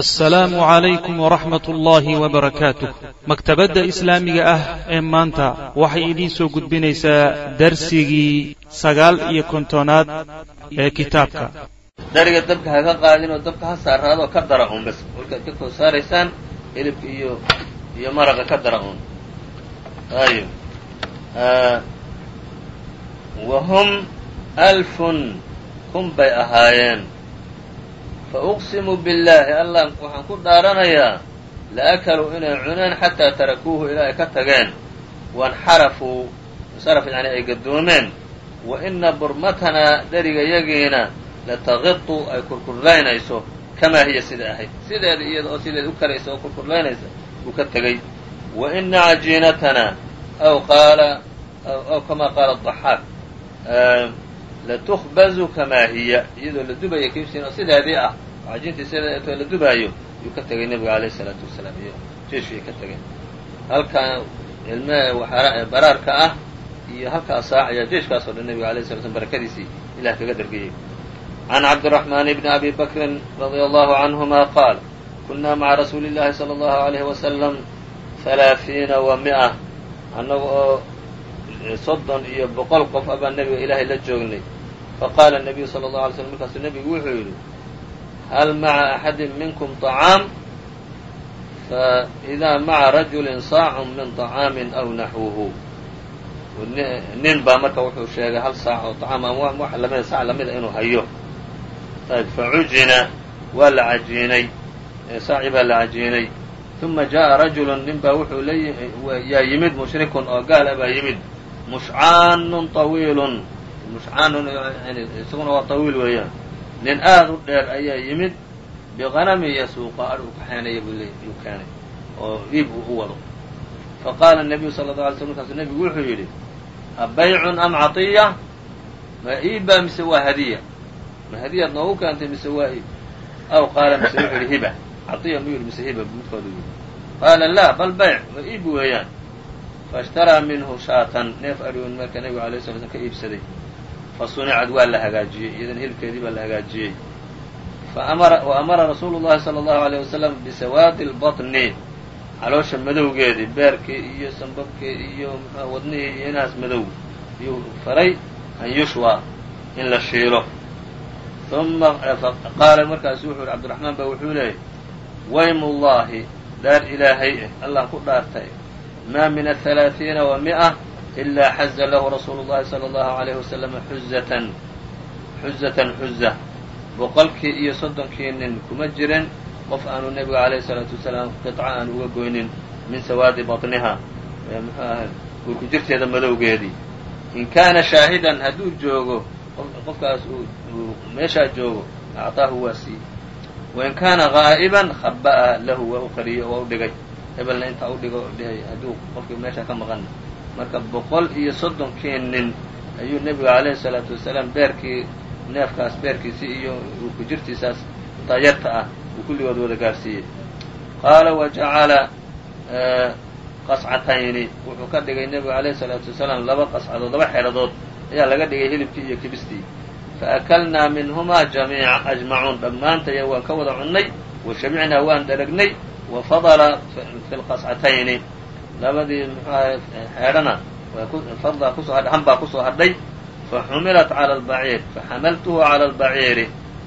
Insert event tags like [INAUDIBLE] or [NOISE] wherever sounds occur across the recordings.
assalaamu calaykum waraxmat ullaahi wabarakaatuh maktabadda islaamiga ah ee maanta waxay idiin soo gudbinaysaa darsigii sagaal iyo kontonaad ee kitaabka. Dhariga dabka ha ka qaadin oo dabka ha saaraadoo ka dara un bas markaad ka koo saaraysaan hilibka iyo iyo maraqa ka dara un ayib. Wa hum alfun kun bay ahaayeen fa uqsimu billaahi allah waxaan ku dhaaranayaa la akaluu inay cuneen xataa tarakuuhu ilaa ay ka tageen wanxarafuu saraf yani ay gadoomeen wa ina burmatanaa dheriga yagiina lataqitu ay kurkurlaynayso kamaa hiya sida ahayd sideeda iyada oo sideeda u karaysa oo kurkurlaynaysa buu ka tegey wa ina cajiinatanaa aw qaala aw kamaa qaala adaxaaq latukbazu kamaa hiya iyadoo la dubaya kibsin oo sideedii ah oo cajiintii sideeda la dubaayo yuu ka tegay nebiga alayh isalaatu wasalaam iyo jeeshkii ka tegeen halkan ilme baraarka ah iyo halkaa saac ayaa jeeshkaas dhan nebiga alayh sala slam barakadiisii ilah kaga dergiyey can cabdiraxmaan bni abi bakrin radia allahu canhuma qaal kunaa maca rasuuli llahi sala allahu alayhi wasalam halaaثiina wa mi'a annaga soddon iyo boqol qof abaa nebiga ilaahay la joognay faqaala nabiyu sala allahu alay slm markaasuu nebigu wuxuu yidhi hal maca axadin minkum طacaam faidaa maca rajulin saacun min طacaamin aw naxwuhu nin baa marka wuxuu sheegay hal saac oo طacaam ama wax lamida saac lamida inuu hayo ayb facujina waa la cajiinay saaci baa la cajiinay uma jaءa rajulu nin baa wuxuu yaa yimid mushrikun oo gaala baa yimid mushcaanun طawiilun mushcaanun isaguna waa طawiil weeyaan nin aad u dheer ayaa yimid biqanami yasuuqa adh u kaxeenaya buu yuu keenay oo iib uu u wado faqaala الnabiyu sala الlaه alay slm markaasu nebigu wuxuu yidhi abaycun am caطiya ma iibbaa mise waa hadiya ma hadiyaad noogu keentay mise waa iib aw qaala mise wuxuu yidhi hiba caطiya muu yidhi mise hiba midkoodu yidhi qaala laa bal bayc ma iib weeyaan faاshtaraa minhu shaatan neef adhiun marka nebigu alay sla slm ka iibsaday fasunicad waa la hagaajiyey iyadana hilibkeedii baa la hagaajiyey wa amara rasuulu llahi sala allahu alayh wasalam bisawaadi lbaطni caloosha madowgeedii beerkii iyo sambabkii iyo mxua wadnihii iyo inahaas madow ayuu faray an yushwa in la shiilo uma qaala markaasu wuxuu yihi cabdiraxmaan ba wuxuu leeyay waymullaahi dhaar ilaahay eh allah ku dhaartay maa min ahalaaثiina wa mi'a ilaa xaza lahu rasuulu llahi sala allahu alayh wasalama xuzatan xuzatan xuza boqolkii iyo soddonkii nin kuma jirin qof aanu nebiga alayhi salaatu wasalaam qiطca aan uga goynin min sawaadi baطniha muxuu ahay guurku jirteeda madowgeedii in kaana shaahidan hadduu joogo qofkaas uu meeshaa joogo acطaahu waa siiyey wain kaana gaa'iban khaba'a lahu waa u qariyey oo waa u dhigay hebelna intaa u dhigo hadduu qofkii meeshaa ka maqana marka boqol iyo soddonkii nin ayuu nebigu alayhi salaatu wasalaam beerkii neefkaas beerkiisii iyo ku jirtiisaas dayarta ah uu kulligood wada gaarsiiyey. Qaala wa jacala qascatayni. Wuxuu ka dhigay nebigu alayhi salaatu wasalaam laba qascadood laba xeradood ayaa laga dhigay hilibkii iyo kibistii. Faakalnaa minhumaa jamiica ajmacuun. Dhammaantaya waan ka wada cunnay wa shamicnaa waan dharagnay wa fadala fi lqascatayni labadii mxuaha xeedhana fadlaa ku soo hadhay han baa ku soo hadhay faxumilat cala albaciir faxamaltuhu cala albaciiri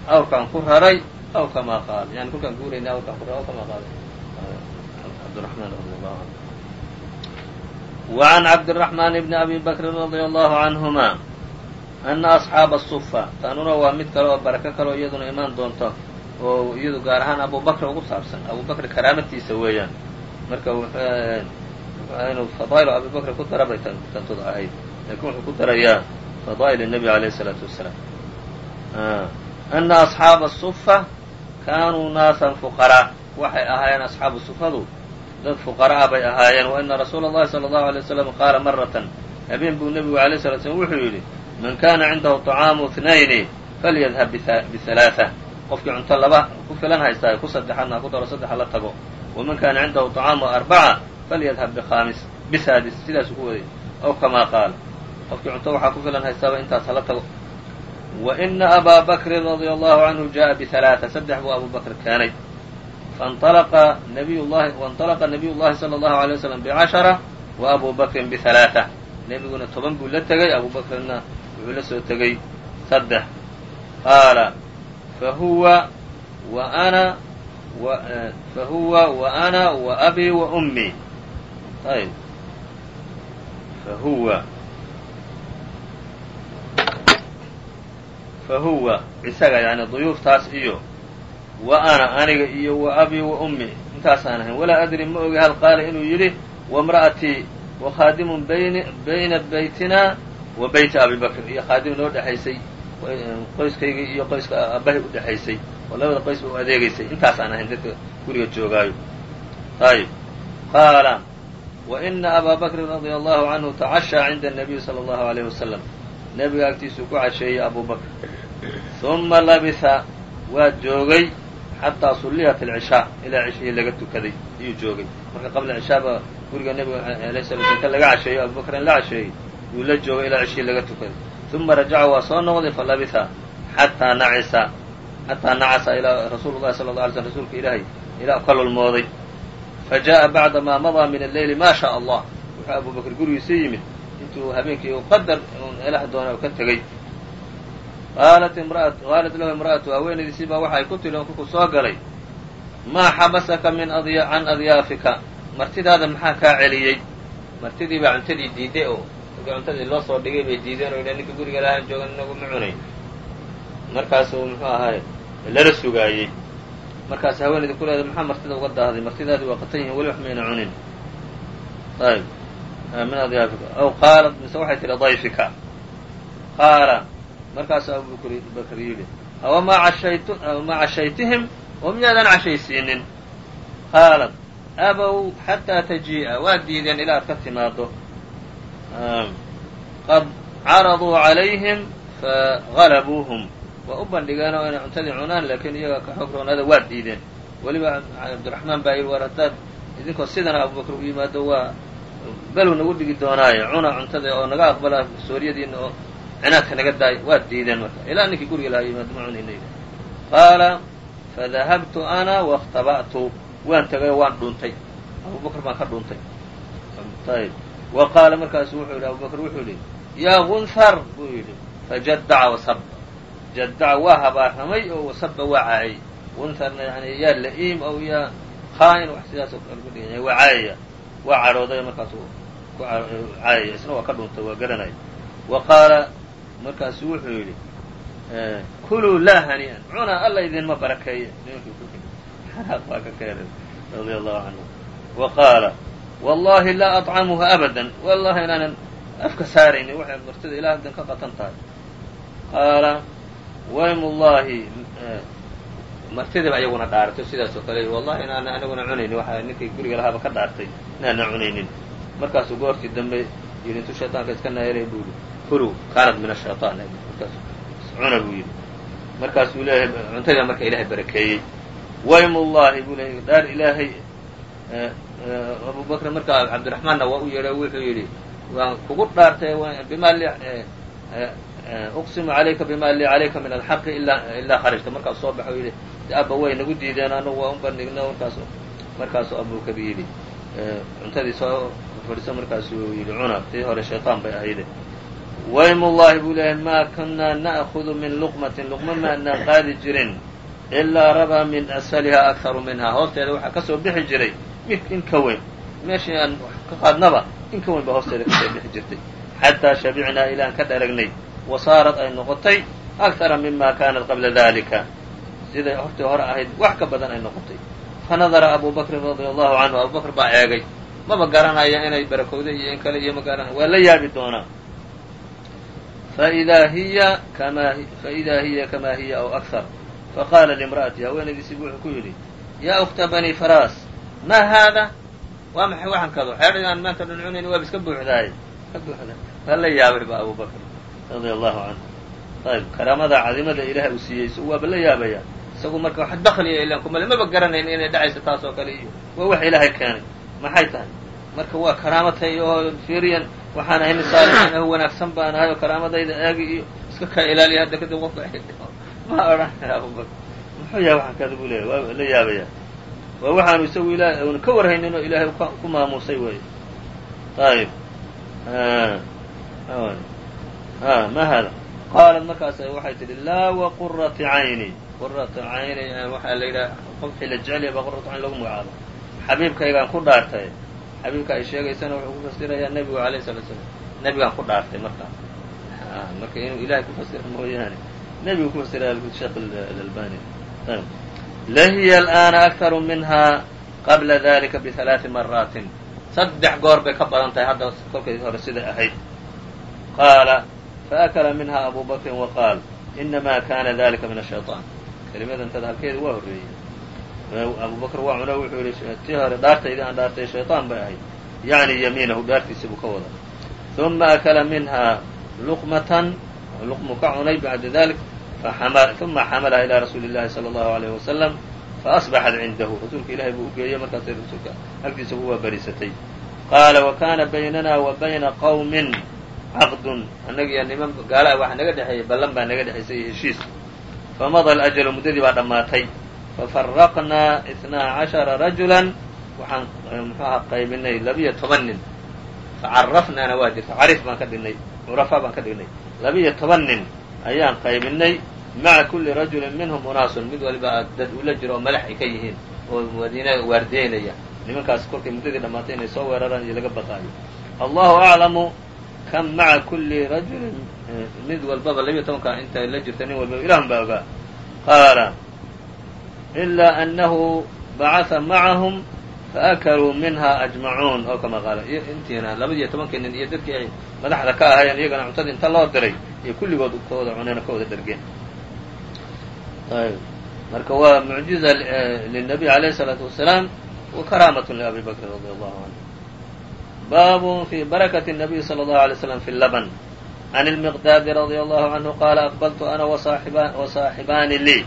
awrkaan ku raray aw kamaa qaal yani kolkaan guuraynay awrkaan ku raray aw kamaa qaal cabdiraxmaan radi allahu canhu can cabdiraxmaan bni abi bakrin radia allahu canhuma ana asxaaba asufa taanuna waa mid kale oo barako kale oo iyaduna imaan doonto oo iyadu gaar ahaan abu bakr ugu saabsan abu bakr karaamatiisa weeyaan marka inuu fadaa'il abi bakr ku dara bay tantud ahayd lakiin wuxuu ku darayaa fadaa'il الnabi alayh الsalaatu wasalaam ana asxaaba الsufa kaanuu naasan fuqaraa waxay ahaayeen asxaabu sufadu dad fuqara'a bay ahaayeen wa ina rasuula اllahi salى الlahu alيه waslam qaala maratan habeen buu nebigu alay slat slam wuxuu yidhi man kana cindahu طacaamu اثnayni falyadhab bihalaaثة qofkii cunto laba ku filan haystaa ku saddexaadna ha ku daro saddexa la tago waman kana cindahu طacaamu arbaca falyadhab bkhaamis bisaadis sidaasuu ku waday aw kamaa qaal qofkii cunto waxaa ku filan haystaaba intaas hala tago wa ina abaa bakrin radia allahu canhu jaءa bihalaaثa saddex buu abu bakr keenay faاnطalaqa nabiy llahi waاnطalaqa nabiy llahi salى اllahu عalيه waslm bcashara wa abu bakrin bihalaaثa nebiguna toban buu la tegey abu bakrna wuxuu la soo tegey saddex qaala fahuwa wa ana fahuwa wa ana wa abi wa ummi ayb fahuwa fahuwa isaga yani duyuuftaas iyo wa ana aniga iyo wa abi wa ummi intaasaan ahayn walaa adri ma ogi hal qaala inuu yidhi wamra'atii wa khaadimun bayna baytina wa beyti abi bakr iyo khaadim noo dhexaysay qoyskayga iyo qoyska aabbahay u dhexaysay oo labada qoys ba u adeegaysay. Intaasaan ahayn dadka guriga joogaayo. Ayib qaala waina abaa bakrin radia allahu canhu tacashaa cinda anabiyi sala allahu alayh wasalam nebiga agtiisuu ku casheeyey abu bakr. Uma labisa waa joogay xataa sulliyat alcishaa ilaa cishihii laga tukaday ayuu joogay. Marka qabla cishaaba guriga nebiga eh, eh, alayh sala ka laga casheeyo abu bakrin la casheeyey. Yuu la joogay ilaa cishihii laga tukaday uma rajaca waa soo noqday falabisa xataa nacisa xataa nacasa ilaa rasuulu llahi sala la alay slm rasuulka ilaahay ilaa ka lulmooday fa jaءa bacda maa madaa min alleyli ma shaء allah wuxuu abubakr gurigiisa yimid intuu habeenkii qadar ilaah doona ka tegey qaalat lahu imra'atu haweenaydiisii baa waxay ku tidhi ku soo galay maa xabasaka min can adyaafika martidaada maxaa kaa celiyey martidii baa cuntadii diiday oo markii cuntadii loo soo dhigay bay diideen oo ninka guriga lahaan joogan inaguma cunayn markaasuu muxuu ahaay lala sugaayey markaas haweenaydi ku leedahay maxaa martida uga daahday? Martidaadii waa qatan yihiin weli wax mayna cunin. Ayb min adyaafika aw qaalat mise waxay tidhi dayfika. Qaala markaasuu abu bakr yidhi awmaa cashaytihim? Oo miyaadan cashaysiinin? Qaalat abow xataa tajii'a. Waa diideen ilaa ad ka timaado qad caraduu calayhim fagalabuuhum waa u bandhigeen oo inay cuntadii cunaan laakiin iyaga ka xoog roonaada waa diideen weliba cabdiraxmaan baa yidhi war haddaad idinkoo sidana abubakr u yimaado waa below nagu dhigi doonaaye cuna cuntada oo naga aqbala sooriyadiina oo cinaadka naga daay waa diideen marka ilaa ninkii guriga lahaa yimaado ma cunayna qaala fadahabtu ana waاkhtaba'tu waan tegay waan dhuuntay abubakr baan ka dhuuntay ayb wa qaala markaasu wuxuu yidhi abubakr wuxuu yidhi yaa gunhar buu yidhi fajadaca wasaba jadaca waa habaarramay oo wasaba waa caayay gunharna yani yaa la'iim ow yaa khaa'in wax sidaasoo kale lagu dhigan yahay waa caayaya waa cadhooday markaasu ku caayaya isna waa ka dhuuntay waa garanaya wa qaala markaasu wuxuu yidhi kuluu laa hani'an cuna alla idinma barakeeye. Xanaaq [LAUGHS] baa ka keenay radia allahu canhu. Wa qaala wallahi laa aطcamuha abadan wallahi inaanan afka saaraynin waxay martida ilaa haddan ka qatan tahay qaala waymullahi martidiiba iyaguna dhaaratay sidaas oo kale wallahi inaana anaguna cunaynin waxa ninkii guriga lahaaba ka dhaartay inaana cunaynin markaasuu goortii dambe yidhi intuu shayطaanka iska naayanay buu yidhi kulu kaanat min ashayطaan markaas cuna buu yidhi markaasuu leeyahay cuntadiiba marka ilaahay barakeeyey waymullahi buu leeyay dhaar ilaahay abu bakr markaa cabdiraxmaanna waa u yeedhay wuxuu yidhi waan kugu dhaartay bima li uqsimu calayka bima lii calayka min alxaqi ilaa kharajta. Markaas soo baxo yidhi abba way nagu diideen anagu waa u bandhigna markaas markaasuu abubakr yidhi. Cuntadii soo fadhiso markaasuu yidhi cuna tii hore shayطaan bay ahayde waymullahi buu leeyahay maa kunaa na'kudu min luqmatin luqma maanaan qaadi jirin ilaa rabaa min asfaliha akharu minhaa hoosteeda waxaa ka soo bixi jiray mid in ka weyn meeshii aan ka qaadnaba in ka weyn baa hoosteeda ka soo bixi jirtay. Xataa shabicnaa ilaan ka dharagnay wa saarat ay noqotay akara mima kaanat qabla dalika siday hortii hore ahayd wax ka badan ay noqotay. Fanadara abu bakrin radia allahu canhu abu bakr baa eegay maba garanaya inay barakowday iyo in kale iyo ma garan waa la yaabi doonaa. Faidaa hiya kama faidaa hiya kamaa hiya aw akar faqaala limra'ati haweenaydiisii wuxuu ku yidhi yaa ukta bani faraas maa haada? Waa maxay waxan kado xeedhagaan maanta dhan cunayn waaba iska buuxdaaye ka buuxda waa la yaabay ba abu bakr radia allahu canhu ayb karaamada cadimada ilaahay uu siiyey waaba la yaabaya. Isagu marka wax dakliya ilaan kumale maba garanayn inay dhacayso taas oo kale iyo. Waa wax ilaahay keenay. Maxay tahay? Marka waa karaamatay oo firiyan waxaan ahay nin saalixiin ah wanaagsan baan ahay oo karaamadayda eegi iyo iska kaa ilaaliya hadda kadib qofka [LAUGHS] ma odhanaya abubakr muxuu yahay waxaan kada buu leeyahy waa la yaabaya waa waxaanu isagu ila una ka warhaynin oo ilaahay ku maamuusay wey ayb ma hada qaalat markaas waxay tidhi laa waqurati cayni. Qurata cayni waxaa la yidhaha qofkii la jecel yahay baa quratu cayn lagu magacaabo. Xabiibkaygaan ku dhaartay. Xabiibka ay sheegaysana wuxuu ku fasirayaa nebigu alayh salatu slam nebigaan ku dhaartay marka marka inuu ilahay ku fasira mooyaane. Nebigu ku fasira sheekh alalbani lahiya al'aana akaru minhaa qabla dalika bialaai maraatin saddex goor bay ka badan tahay hadda kolkay hore sida ahayd qaala faakala minha abu bakrin wa qaal inama kana dalika min ashayطaan kelimadantada halkeeda waa horreeyey abu bakr waa cuno wuxuu yihi tii hore dhaartaydii aan dhaartay shayطaan bay ahayd yacni yamiinahu dhaartiisa buu ka wada uma akala minha luqmatan luqmu ka cunay bacda dalik ثuma xamalaha ilى rasuuli الlahi salى الlahu عalيه wasalam faasbaxat cindahu rasuulka ilahay buu u geeyey markaasay rasuulka halkiisa ku waa barisatay qaala wakana baynana wa bayna qowmin caqdun annagiyo niman gaala waxa naga dhexeeyey ballan baa naga dhexaysay iyo heshiis famada alajalu muddadii baa dhammaatay fafaraqnaa itnaa cashara rajulan waxaan muxuaha qaybinay labiyo toban nin facarafnaana waa jirta carif baan ka dhignay curafa baan ka dhignay labiyo toban nin ayaan qaybinay maca kulli rajulin minhum unaasun mid waliba dad ula jiro oo madax ay ka yihiin oo madiina waardeynaya nimankaas kolkay muddadii dhammaatay inay soo weeraraan iyo laga baqaayo allahu aclamu kam maca kulli rajulin mid walbaba labiyo tobanka inta la jirta nin walbaba ilahun baa ogaa qaala ilaa annahu bacatha macahum faakaluu minha ajmacuun oo kama qaala intiina labadiyo tobankii nin iyo dadkii ay madaxda ka ahaayeen iyagana cuntadii inta loo diray iyo kulligood ka wada cuneen wada dhergeen ayb marka waa mucjiza lلnabiy عalيه الصلاaةu وaسلاam wa karaamat لabi bakrin radي allahu عanه bab fi barakaة النabiy slى الlaه عalيه وsلم fi اlbn عn الmiqdaadi radي allahu عanهu qaala aqbaltu ana وصaaxibaani lii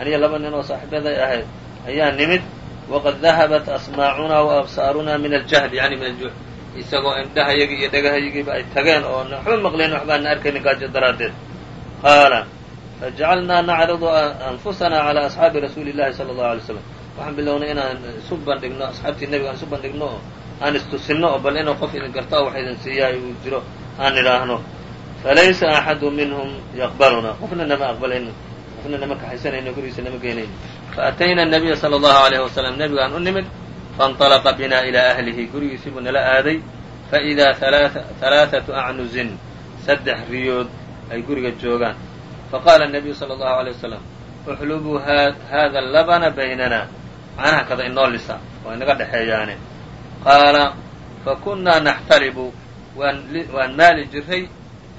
aniyo laba nin oo saaxibaday ahayd ayaa nimid waqad dahabat asmaacuna وabsaaruna min aljahd yani min aljuux isagoo indhahayagii iyo dhagahayagiiba ay tageen oo waxba maqleen waxbaana arkaynin gaajo daraaddeed qaala fajacalnaa nacridu anfusana calى asxaabi rasuuli اllahi salى اllahu alay slam waxaan bilownay inaan isu bandhigno asxaabtii nebiga aan isu bandhigno oo aan istusinno oo bal inuu qof idin garta wax idin siiyaay uu jiro aan idhaahno falaysa axadu minhum yaqbaluna qofna nama aqbalayno qofna nama kaxaysanayno gurigiisa nama geenayno faatayna الnabiya salى اllahu alayh wasalam nebigaan u nimid faاnطalaqa bina ilى ahlihi gurigiisii buu nala aaday faidaa halaaثaةu acnuzin saddex riyood ay guriga joogaan faqaala الnabiyu salى اllahu عalيه wasalam uxlubuu hada labana baynana macnaha kada inoo lisa oo inaga dhexeeyaane qaala fakunnaa naxtalibu waan maali jiray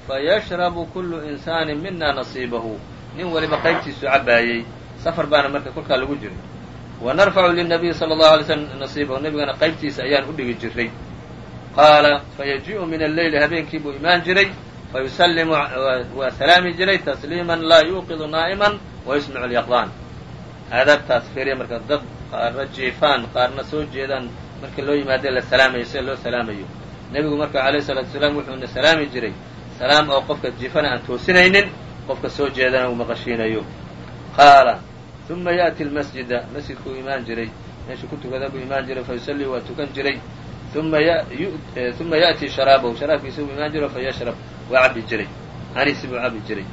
fayashrabu kullu insaanin mina nasiibahu nin waliba qaybtiisu cabaayey safar baana marka kolkaa lagu jiray wa narfacu linabiyi sala allahu alay slm nasiibahu nebigana qaybtiisa ayaan u dhigi jiray qaala fayaji'u min alleyli habeenkii buu imaan jiray fayusallimu waa salaami jiray tasliiman laa yuuqidu naa'iman wayusmicu lyaqdaan aadaabtaas feriya marka dad qaarna jiifaan qaarna soo jeedaan marka loo yimaadee la salaamayo sida loo salaamayo nebigu marka alayh salaatu wasalaam wuxuuna salaami jiray salaam oo qofka jiifana aan toosinaynin qofka soo jeedana uu maqashiinayo qaala uma ya'ti lmasjida masjidkuu imaan jiray meeshuu ku tukada buu imaan jiray fayusallii waa tukan jiray uma ya'ti sharaabahu sharaabkiisa buu imaan jiray fayashrab waa cabi jiray caniisi buu cabi jiray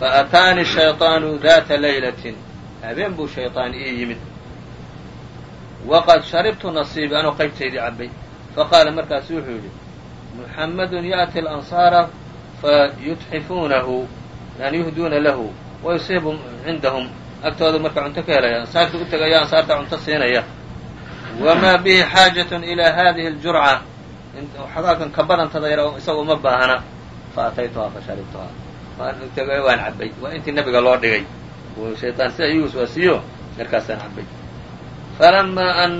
faataani shayطaanu data laylatin habeen buu shayطaan ii yimid waqad sharibtu nasiibi anoo qaybtaydii cabay faqaala markaasu wuxuu yidhi muxamadun ya'ti alansaara fayutxifuunahu yani yuhduuna lahu wayusiibu cindahum agtooda marka cunto ka helaya ansaarta u tegaya ansaarta cunto siinaya wamaa bihi xaajatun ilaa hadihi اljurca xogaakan ka badantada yar isaga uma baahna faataytuhaa fasharibtuhaa waan cabay waa intii nabiga loo dhigay shayaan sida igu waswaasiyo markaasaan cabay falamaa an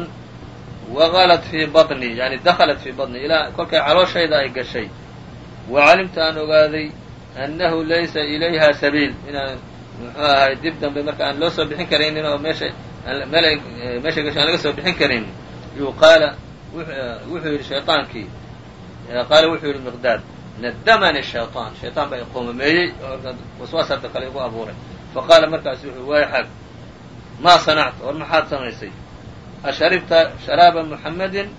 waqalat fii baطnii yani dakhalat fii baطnii ilaa kolkay calooshayda ay gashay wa calimtu aan ogaaday annahu laysa ilayha sabiil inaan muxuu ahay dib dambe marka aan loo soo bixin karaynin oo meesha meeshay gashay aan laga soo bixin karayn yuu qaala wuxuu yidhi shayaankii qaala wuxuu yidhi miqdaad nadamani shayطaan shayطaan baa iqoomameeyey oo waswaas hadda kale igu abuuray faqaala markaasu wuxuu waay xag maa sanacta war maxaad samaysay asharibta sharaaba muxammadin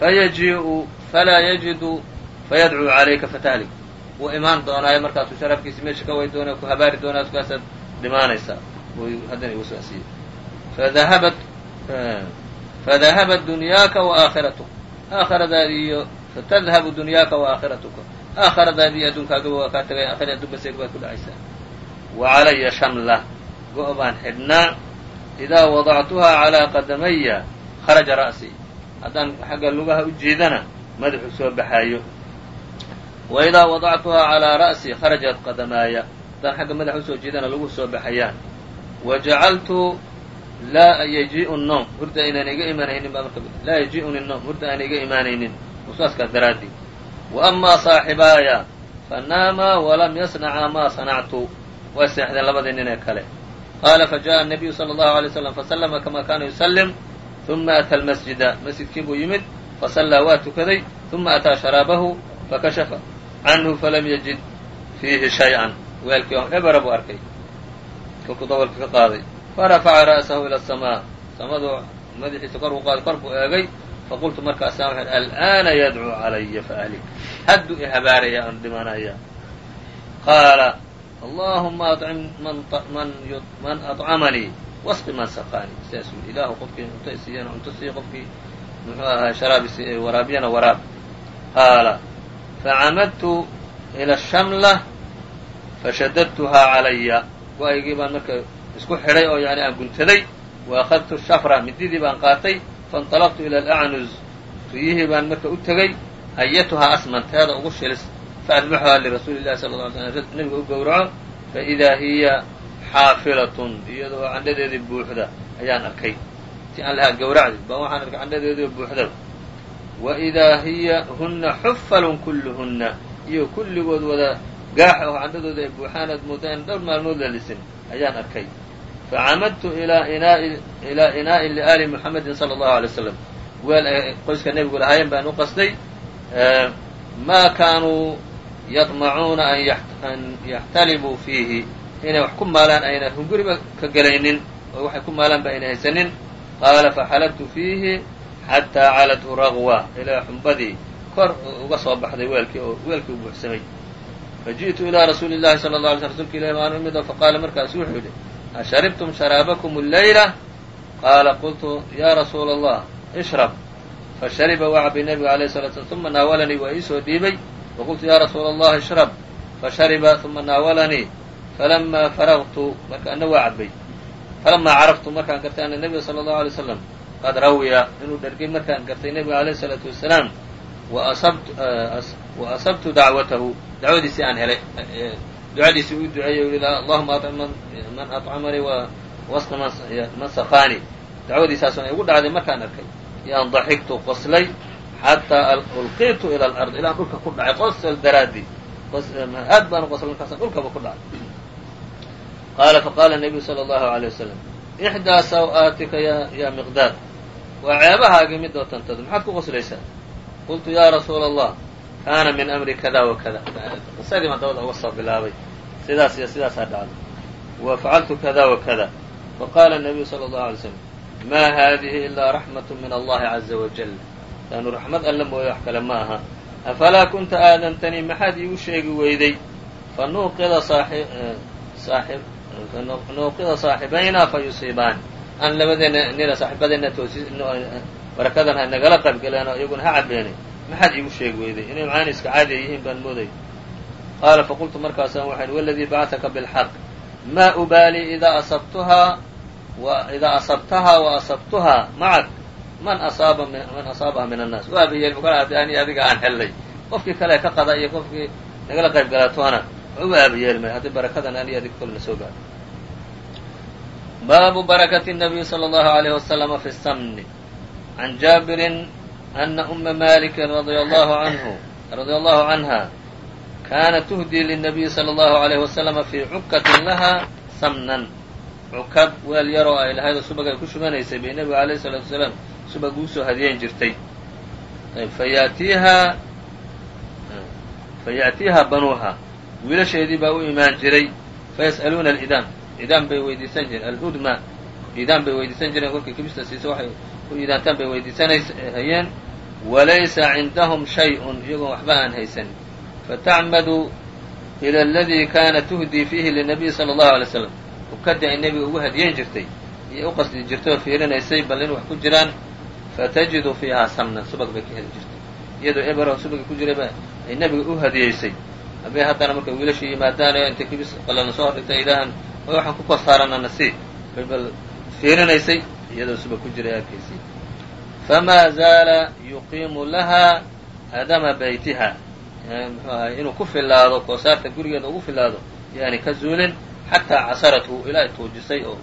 fayajii'u falaa yajidu fayadcuu calayka fatahlik wuu imaan doonaayo markaasuu sharaabkiisi meesha ka way doonaa ku habaari doonaa markaasaad dhimaanaysaa haddana igu saasiyey fadahabat fadahabat dunyaaka wa aakhiratuk aakhiradaadi iyo fatadhabu dunyaaka wa aakhiradaadi iyo adduunkaagaba waa kaa tagay aakhira adduunka seeg baad ku dhacaysaa wa calaya shamla. Go' baan xidhnaa. Idaa wadactuhaa calaa qadamaya kharaja ra'si. Haddaan xagga lugaha u jiidana madaxu soo baxaayo. Wa idaa wadactuhaa calaa ra'si kharajat qadamaaya. Haddaan xagga madaxa u soo jiidana lagu soo baxayaan. Wa jacaltu laa yajii'u noom hurda aynaan iga imaanaynin baa marka laa yajii'uni noom hurda aan iga imaanaynin. Waswaaskaas daraadii wa amaa saaxibaaya fanaamaa walam yasnacaa maa sanactu way seexdeen labadii nin ee kale qaala fajaءa الnabiyu salى اllahu alay slam faslama kama kana yusallim ثuma ata almasjida masjidkii buu yimid fasallaa waa tukaday ثuma ataa sharaabahu fakashafa canhu falam yajid fiihi shayئan weelkii oo ebera buu arkay kolkuu dabolka ka qaaday farafaca ra'sahu ilى الsamaa samadu madaxiisa kor u qaaday kor buu eegay faqultu markaasa waxaan al'aana yadcuu calaya faahlik hadduu i habaaraya aan dhimanaya qaala allahuma acim man acamanii wasqi man saqaanii sidaasuu ilaahu qofkii cunto isiiyana cunto siiya qofkii muxuu ahaa sharaab isi waraabiyana waraab qaala facamadtu ila shamla fashadadtuhaa calaya go'aygii baan marka isku xidhay oo yani aan guntaday wa akhadtu shafra mididii baan qaatay faاnطalaqtu ila alacnuz riyihii baan marka u tegey ayatuhaa asmanteeda ugu shilis faadbaxuhaa lirasuuli llahi sala lla ly slm nabiga u gowraco faidaa hiya xaafilatun iyadoo candhadeedii buuxda ayaan arkay si aan lahaa gowracdi baa waxaan arkay candhadeediio buuxda wa idaa hiya huna xufalun kulluhunna iyo kulligood wada gaaxa oo candhadooda ay buuxaan aad moodaa in dhowr maalmood la lisin ayaan arkay facamadtu ilaa inaa'in liaali muxamedin sala allahu alay slam weel ay qoyska nebigu lahaayeen baan u qasday maa kaanuu yadmacuuna an yaxtalibuu fiihi inay wax ku maalaan ayna hunguriba ka gelaynin oo waxay ku maalaan ba ayna haysanin qaala faxalabtu fiihi xataa calathu ragwa ilaa xumbadii kor uga soo baxday weelkii oo weelkii u buuxsamay faji'tu ilaa rasuuli llahi sala la alay sl rsulka ilahi baan imid oo faqaala markaasu wuxuu yidhi asharibtum sharaabakum alleyla qaala qultu ya rasuula allah ishrab fashariba wacbi nebiga alayh salatu slam uma naawalanii waa iisoo dhiibay faqultu ya rasuula allah ishrab fashariba uma naawalanii falamaa faragtu marka ana waa cabay falamaa caraftu markaan gartay ana nebiga sala allahu alay slam qad rawiya inuu dhergay markaan gartay nebiga alayh isalaatu wasalaam wa asabtu dacwatahu dacwadiisii aan helay ducadiisii uu duceeyey u allahuma acim man acamanii wasqa man saqaanii dacwadiisaasuna igu dhacday markaan arkay yaan daxigtu qoslay xataa ulqiitu ila alard ilaan dhulka ku dhacay qosl daraadii aad baanu qoslay markaasaan dhulkaba ku dhacay. Qaala faqaala nabiyu sala allahu alay wasalam ixdaa saw-aatika ya miqdaad waa ceebahaagii mid oo tantada maxaad ku qoslaysaa? Qultu ya rasuula allah kaana min amri kada wa kada qisadii baan dabada uga soo bilaabay. Sidaas iyo sidaasaa dhacday wa facaltu kada wa kada faqaala nabiyu sala allahu alay slam ma hadihi ilaa raxmat min allahi caza wajal taanu raxmad alla mooye wax kale ma aha. Afalaa kunta aadantanii maxaad iigu sheegi weyday. Fanuuqida fanuuqida saaxibaynaa fa yusiibaan aan labadeena nina saaxiibadeena toosi barakadan ha nagala qayb galeen oo iyaguna ha cabeenay maxaad iigu sheegi weyday inay macaani iska caadiya yihiin baan mooday qaala faqultu markaasaan waxaan waladii bacataka bilxaq ma ubaalii idaa asabtuhaa idaa asabtahaa wa asabtuhaa macak man asaaba man asaabaha min annaas waabayeel kala haddi ani adiga aan hellay qofkii kale ka qada iyo qofkii nagala qayb galaatoona uba aabayeelmay haddii barakadan ani adiga kolna soo gaaro baabu barakati الnabiy slى اllahu عalيh waslama fi الsamni can jaabirin ana uma maliki radia allahu anhu radia allahu canha kaanat tuhdii linabiyi sala allahu alayh wasalama fii cukatin lahaa samnan cukad weel yaroo ay lahaydoo subag ay ku shuganaysay bay nebigu alayh salatu wasalaam subag uusoo hadiyeyn jirtay fayatiihaa fayaأtiihaa banuuha wiilasheedii baa u imaan jiray fayas'aluuna alidaam idaam bay weydiisan jireen aludma idaam bay weydiisan jireen kolkay kibista siisa waxay u idaantaan bay weydiisanayshayeen walaysa cindahum shay-un iyagoon waxba aan haysanin fatacmadu ila aladii kaana tuhdii fiihi linabiy sala allahu alay slam ukadii ay nebiga ugu hadiyen jirtay iyo u qasdi jirtay oo fiirinaysay bal in wax ku jiraan fatajidu fiihaa samnan subag bay ka heli jirtay iyadoo eberoo subagii ku jirayba ay nebiga u hadiyeysay habay haddana markay wiilashii yimaadaan ee intay kibis qallalan soo hordhigtay idaahan waxaan ku korsaaranana si bay bal fiirinaysay iyadoo subag ku jiray arkaysay famaa zaala yuqiimu lahaa adama baytiha muxuu ahay inuu ku filaado koosaarta gurigeeda ugu filaado yaani ka zuulin xataa casarathu ilaa ay tuujisay oo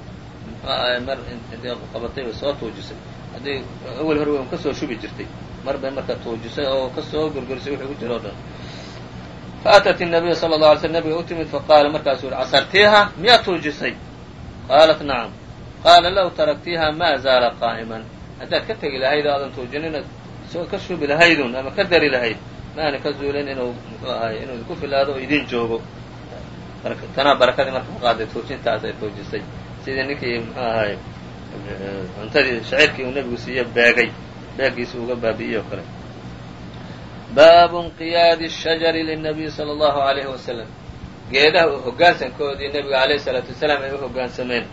muxuu ahay mar intay qabatay bay soo tuujisay hadday awel hore way un kasoo shubi jirtay mar bay marka tuujisay oo kasoo gorgorisay wixii ku jira o dhan faatat الnabiya salى الlه alay slm nabiga u timid faqaala markaasuu yihi casartiiha miyaa tuujisay qaalat nacam qaala low taraktiiha ma zaala qaa'iman haddaad ka tegi lahayd oo aadan ka shubi lahaydun ama ka dari lahayd ma ka zuulin inuu ahay inuu idinku filaado oo idin joogo. Tanaa barakadii marka ku tuujintaas ay tuujisay sidii ninkii muxuu cuntadii shaciirkii uu nebigu siiye beegay beeggiisa uga baabi'iyey kale. Baabu inqiyaadi shajari linabiy sala allahu alayhi wasalam geedaha hoggaansankoodii nebiga alayh isalaatu wasalaam ay u hoggaansameen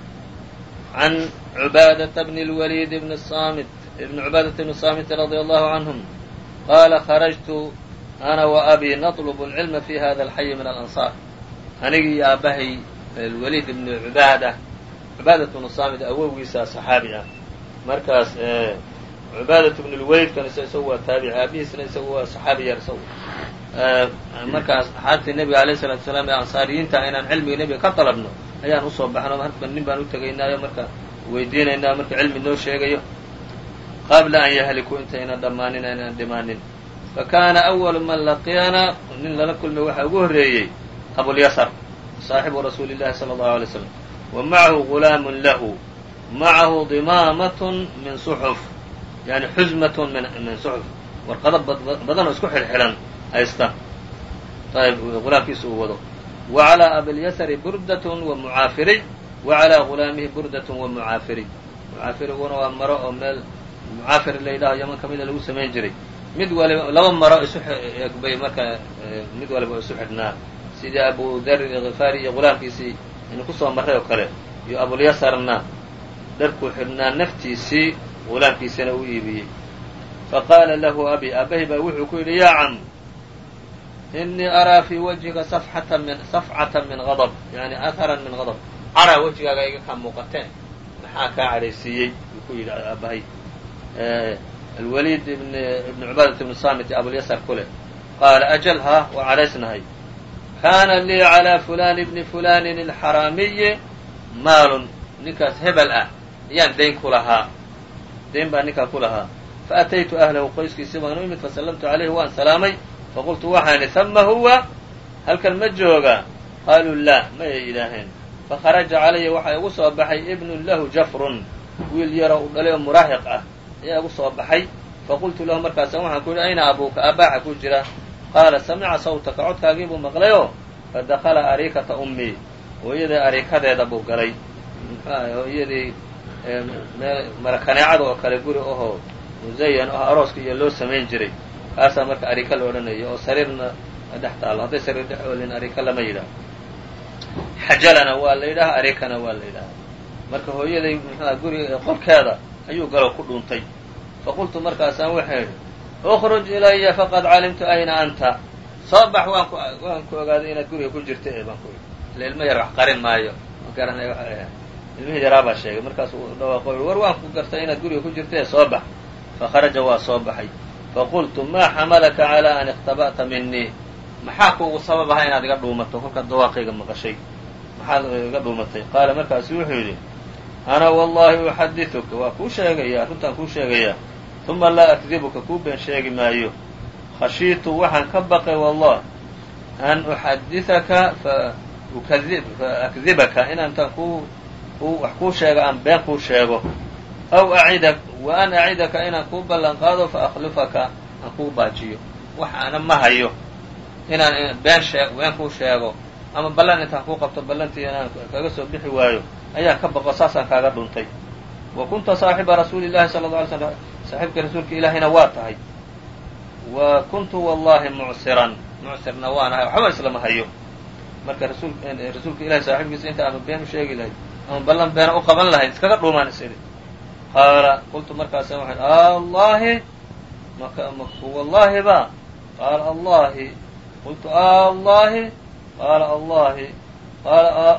can cubaadata bni اlwaliid bn samit ibn cubaadata bni samit radia allahu canhum qaala kharajtu ana wa abi naطlb اlcilma fi hada alxayi min alansaar anigii iyo aabbahay alwaliid ibni cubaada cubaadat bnu samit awowgiisa saxaabi ah markaas cubaadatu bn lwaliidkan isagu waa taabici aabihiisna isagu waa saxaabi yar isagu markaas axaabtii nebiga alayh salatu salaam ee ansaariyiinta inaan cilmiga nebiga ka dalabno ayaan u soo baxno. Marba nin baan u tegaynaayo marka weydiinaynaa marka cilmi noo sheegayo. Qabla an yahlikuu intayna dhammaanin aynaan dhimaanin. Fakaana awalu man laqiyana nin lala kulmay waxaa ugu horreeyey abulyasar saaxibu rasuuli llahi sala allahu alay slam wa macahu gulaamun lahu macahu dimaamatun min suxuf yani xuzmatun min suxuf. Warqado badan oo isku xidhxidhan haysta. Ayb gulaamkiisa uu wado. Wa calaa abilyasari burdatun wa mucaafiriy wa calaa gulaamihi burdatun wa mucaafiriy mucaafiriguna waa maro oo meel mucaafir la yidhaho yaman ka lagu samayn jiray. Mid waliba laba maro isu bay marka mid waliba isu xidhnaa. Sidii abu dar khifaari iyo gulaamkiisii inu ku soo marray oo kale iyo abulyasarna dharkuu xidhnaa naftiisii gulaamkiisana u iibiyey. Faqaala lahu abi aabahi baa wuxuu ku yidhi yaa cam inii araa fii wajhika safxatan min gadb yani aharan min gadb caraa wejigaaga iga kaa muuqateen maxaa kaa cadhaysiiyey buu ku yidhi aabahay alwaliid ibn ibn cubaadat ibn samit abulyasar ku leh qaala ajal haa waa cadhaysnahay kaana lii calىa fulan bni fulanin alxaraamiyi maalun ninkaas hebel ah ayaan dayn ku lahaa dayn baa ninkaa ku lahaa faataytu ahlahu qoyskiisi baan u imid fasallamtu calayhi waan salaamay faqultu waxaan idhi hama huwa halkan ma jooga qaaluu laa mayay yidhaaheen fakharaja calaya waxaa igu soo baxay ibnun lahu jafrun wiil yaroo u dhalay oo muraahiq ah ayaa igu soo baxay faqultu lahu markaasa waxaan ku yidhi ayna abuuka aabbaxa ku jira qaala samica sawtaka codkaagii buu maqlayoo fadakala arikata ummii hooyadii arikadeeda buu galay muxuaha hooyadii marakaneecada oo kale guri ahoo musayan oo arooska iyo loo samayn jiray kaasaa marka arika la odhanaya oo sariirna dhex taalo. Hadday sariir dhex oolin arika lama yidhaaho xajalana waa la yidhaha arikana waa la yidhaha marka hooyaday muxuaha guri qolkeeda ayuu galo ku dhuuntay faqultu markaasaan waxay idhi ukruj ilaya faqad calimtu ayna anta. Soo bax waan ku ogaaday inaad guriga ku jirta ee baan ku ila ilmo yar wax qarin maayo. Ma garanay waxa ahaa ilmihii yaraa baa sheegay. Markaasuu dhawaaqo war waan ku gartay inaad guriga ku jirta ee soo bax. Fakharaja waa soo baxay faqultu maa xamalaka calaa an ikhtaba'ta minii maxaa kuugu sabab aha inaad iga dhuumato kolkaad dawaaqayga maqashay maxaad iga dhuumatay qaala markaasu wuxuu yidhi ana wallahi uxadiثuka waa kuu sheegayaa runtaan kuu sheegayaa uma laa akdibuka kuu been sheegi maayo khashiitu waxaan ka baqay wallah an uxadiثaka faakdibaka inaantaan ku wax kuu sheego aan been kuu sheego aw acida wa an acidaka inaan kuu ballan qaado faakhlifaka aan kuu baajiyo wax ana ma hayo inaan been shee been kuu sheego ama ballan intaan kuu qabto ballantii inaan kaga soo bixi waayo ayaan ka baqo saasaan kaaga dhuntay wa kunta saaxiba rasuuli llahi sala alla alay slam saaxiibka rasuulka ilaahayna waa tahay wa kuntu wallahi mucsiran mucsirna waan ahay waxba islama hayo marka rasuulka ilahay saaxiibkiisa inta aanu been u sheegi lahayd ama ballan beena u qaban lahayd iskaga dhuumaan is qaala qultu markaasa waxaan allahi wallahi ba. Qaala allahi qultu allahi qaala allahi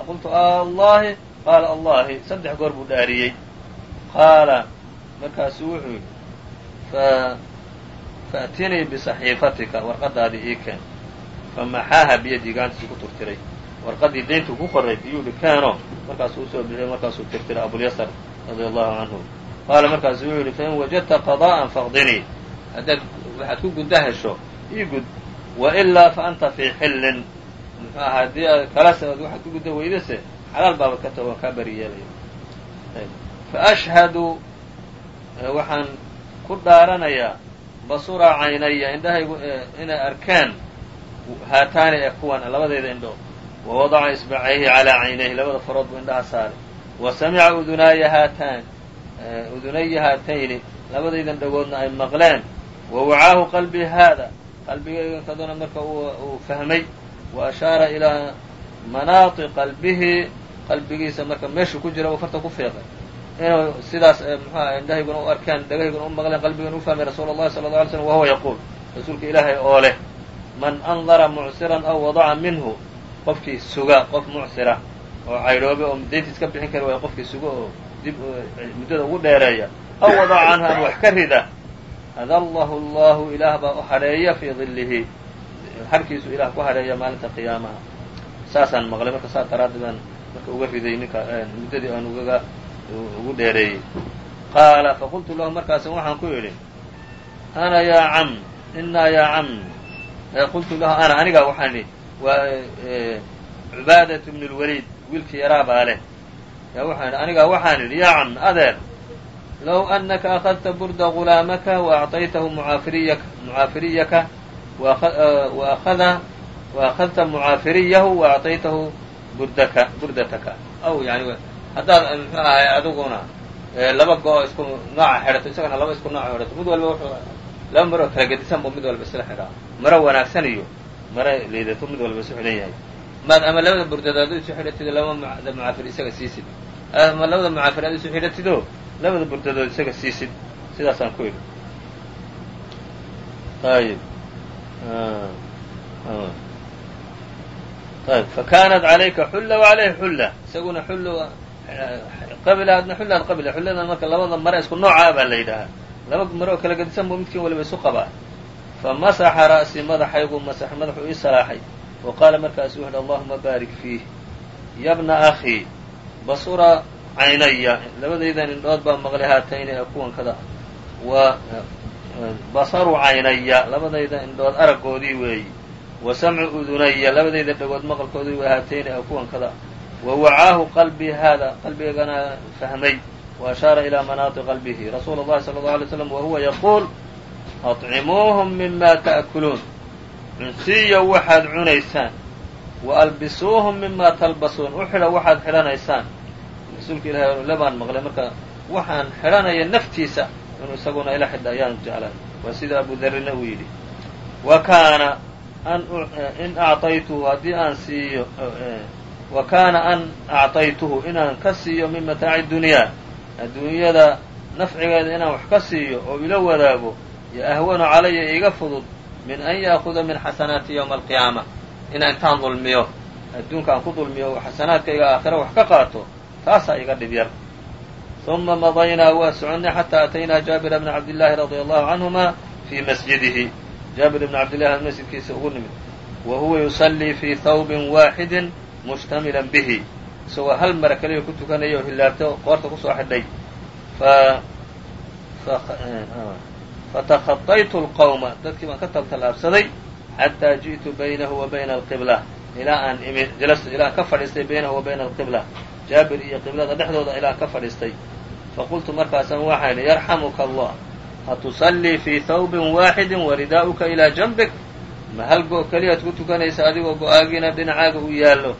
qultu allahi qaala allahi saddex goor buu dhaariyey. Qaala markaasu wuxuu yidhi faatinii bisaxiifatika warqadaadii ii keen. Famaxaaha biyadii gacantiisii ku turtiray. Warqadii dayntuu ku qoray iyuu hi keeno markaasuu u soo bixiyey markaasuu tirtiray abulyasar radia allahu canhu qaala markaasu wuxuu yihi fain wajadta qada'an faqdinii haddaad waxaad ku gudda hesho ii gud. Wailaa fa anta fii xillin. Haddii aad kalase ad waxaad ku gudda weydase xalaal baabad ka tago kaa bari yeelaya. Faashhadu waxaan ku dhaaranayaa basura caynaya indhahaygu inay arkeen haataani ee kuwan labadayda indho. Wa wadaca isbacayhi calaa caynayhi labada farood buu indhaha saaray. Wa samica udunaaya haataan udunaya haatayni labadaydan dhagoodna ay maqleen. Wa wacaahu qalbii haada. Qalbigaygankaduna marka uu fahmay. Wa ashaara ilaa manaati qalbihi. Qalbigiisa marka meeshuu ku jira uu farta ku fiiqay. Inuu sidaas mxuaha indhahayguna u arkeen dhagahayguna u maqleen qalbigana u fahmay rasuul اllahi sala lla alay slm wahuwa yaquul. Rasuulka ilaahay oo leh man andara mucsiran aw wadaca minhu qofkii suga qof mucsira oo caydhoobe oo dayntiis ka bixin kari waaya qofkii suga oo dib muddada ugu dheereeya. Aw wadaca canhu ama wax ka rida adallahu allahu ilaah baa u hadheeya fii dillihi harkiisu ilaah ku hadheeya maalinta qiyaamaha. Saasaan maqlay marka saas daraaddeed baan marka uga riday ninka muddadii aan ugaga ugu dheereeyey. Qaala faqultu lahu markaasa waxaan ku yidhi ana yaa cam inaa yaa cam. Qultu lahu ana anigaa waxaan idhi waa cubaadat bn اlwaliid wiilkii yaraa baa leh yaa waxaan anigaa waxaan idhi yaa cam adeer low anaka akadta burda gulaamaka waacطaytahu mucaafiriyaka waakada waakadta mucaafiriyahu waacطaytahu burdaka burdataka. Aw yani haddaad muxuu ahay adiguna laba go-o isku nooca xidhato isagana laba isku nooca xidhato mid walba wuxuu laba maroo kala gedisan buu mid walba isla xidhaa. Maro wanaagsan iyo maro liidato mid walba isu xidhan yahay maad ama labada burdadood isu xidhatido laba mucaafir isaga siisid ama labada mucaafir aad isu xidhatido labada burdadood isaga siisid sidaasaan ku idhi. Ayib ayb fakanat calayka xulla wacalayhi xulla. Isaguna xullu qabila adna xullaad qabila. Xulladan marka labada mare isku noocaa baa la yidhaahaa. Laba mare oo kala gedisan buu midkiin waliba isu qabaa. Famasaxa ra'sii madaxaygu masax madaxuu ii salaaxay wa qaala markaasu wuxuuhi allahuma baarik fiih yabna akhii basura caynaya labadaydan indhood baa maqlay haatayni ee kuwankada wa basaru caynaya labadayda indhood araggoodii weeyi wa samcu udunaya labadayda dhagood maqalkoodii way haatayni ee kuwankada wa wacaahu qalbii haada qalbigana fahmay wa ashaara ilaa manaati qalbihi rasuula اllahi salى اlه alay slam wa huwa yaquul aطcimuuhum mima ta'kuluun cunsiya waxaad cunaysaan. Wa albisuuhum mima talbasuun. U xidha waxaad xidhanaysaan. Rasuulka ilahay le baan maqlay. Marka waxaan xidhanaya naftiisa inuu isaguna ila xidha ayaan jeclay waa sida abu darina uu yidhi. Wa kaana an in acطaytuhu haddii aan siiyo wa kaana an acطaytuhu inaan ka siiyo min mataaci dunyaa. Adduunyada nafcigeeda inaan wax ka siiyo oo ila wadaago yo ahwanu calaya iiga fudud min an ya'kuda min xasanaati ywma alqiyaama inaan intaan dulmiyo adduunka aan ku dulmiyo xasanaadkayga aakhira wax ka qaato taasaa iga dhib yar. Uma madaynaa waa soconnay xataa ataynaa jaabira bna cabdillaahi radia allahu canhuma fii masjidihi. Jaabir ibna cabdillahi masjidkiisa ugu nimid. Wa huwa yusallii fii hawbin waaxidin mushtamilan bihi. Isagoo hal mara keliya ku tukanaya oo hilaabta qoorta ku soo xidhay fatakhaطaytu اlqawma dadkii baan ka taltallaabsaday xataa ji'tu baynahu wa bayna alqibla ilaa aan imi jalastu ilaa ka fadhiistay baynahu wa bayna alqibla jaabir iyo qiblada dhexdooda ilaa ka fadhiistay faqultu markaasaan waxaan yarxamuka allah hatusallii fii hawbin waaxidi waridaa'uka ilaa janbik. Ma hal go' keliyaad ku tukanaysa adigoo go'aagiina dhinacaaga u yaallo?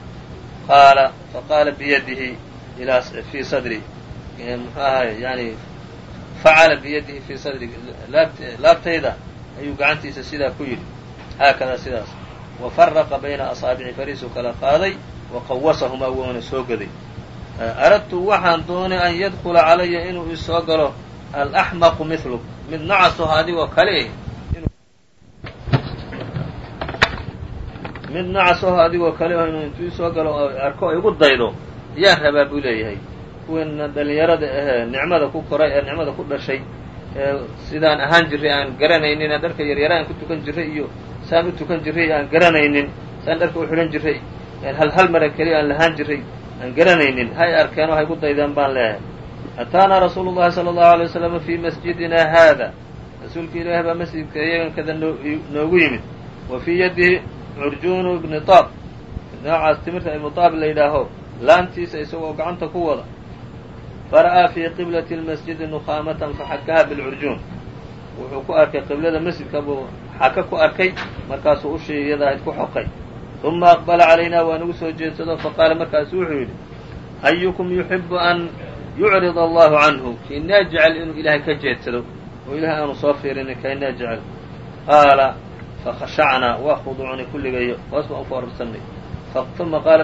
Qaala faqaala biyadihi ilaa fii sadri. Muxuu ahay yani facala biyadihi fii sadri laabtayda ayuu gacantiisa sidaa ku yidhi haakadaa sidaas wa faraqa bayna asaabici fariisuu kala qaaday wa qawasahumaa wuuna soo goday aradtu waxaan doonay an yadkula calaya inuu isoo galo alaxmaqu miluk mid nacasoho adigoo kale mid nacasoho adigoo kale inuu intuu isoo galo arko igu daydo ayaan rabaa buu leeyahay kuwiina dhalinyarada ahee nicmada ku koray ee nicmada ku dhashay ee sidaan ahaan jiray aan garanaynin aan dharka yaryara aan ku tukan jiray iyo saan u tukan jiray aan garanaynin saan dharka u xidhan jiray hal hal mara keliya aan lahaan jiray aan garanaynin. Hay arkeen oo hay gu daydeen baan leeyahay ataanaa rasuulu llahi sala allahu alay waslama fii masjidina haada rasuulka ilaahi baa masjidka iyagan kada noogu yimid. Wa fii yadihi curjuunu ibni taab. Noocaas timirta ibnu taab la yidhaaho laantiisa isagoo gacanta ku wada fara'aa fii qiblati lmasjidi nukhaamatan faxakaha bilcurjuun wuxuu ku arkay qiblada masjidka buu xaka ku arkay markaasuu ushii iyada ahayd ku xoqay uma aqbala calaynaa waa nagu soo jeedsado faqaala markaasu wuxuu yidhi ayukum yuxibu an yucrid allahu canhu kainaa jecel inuu ilaahay ka jeedsado oo ilahay aanu soo fiirinin kainaa jecel qaala fakhashacnaa waa khuduucnay kulligayo hoos baan u foorarsanay uma qaala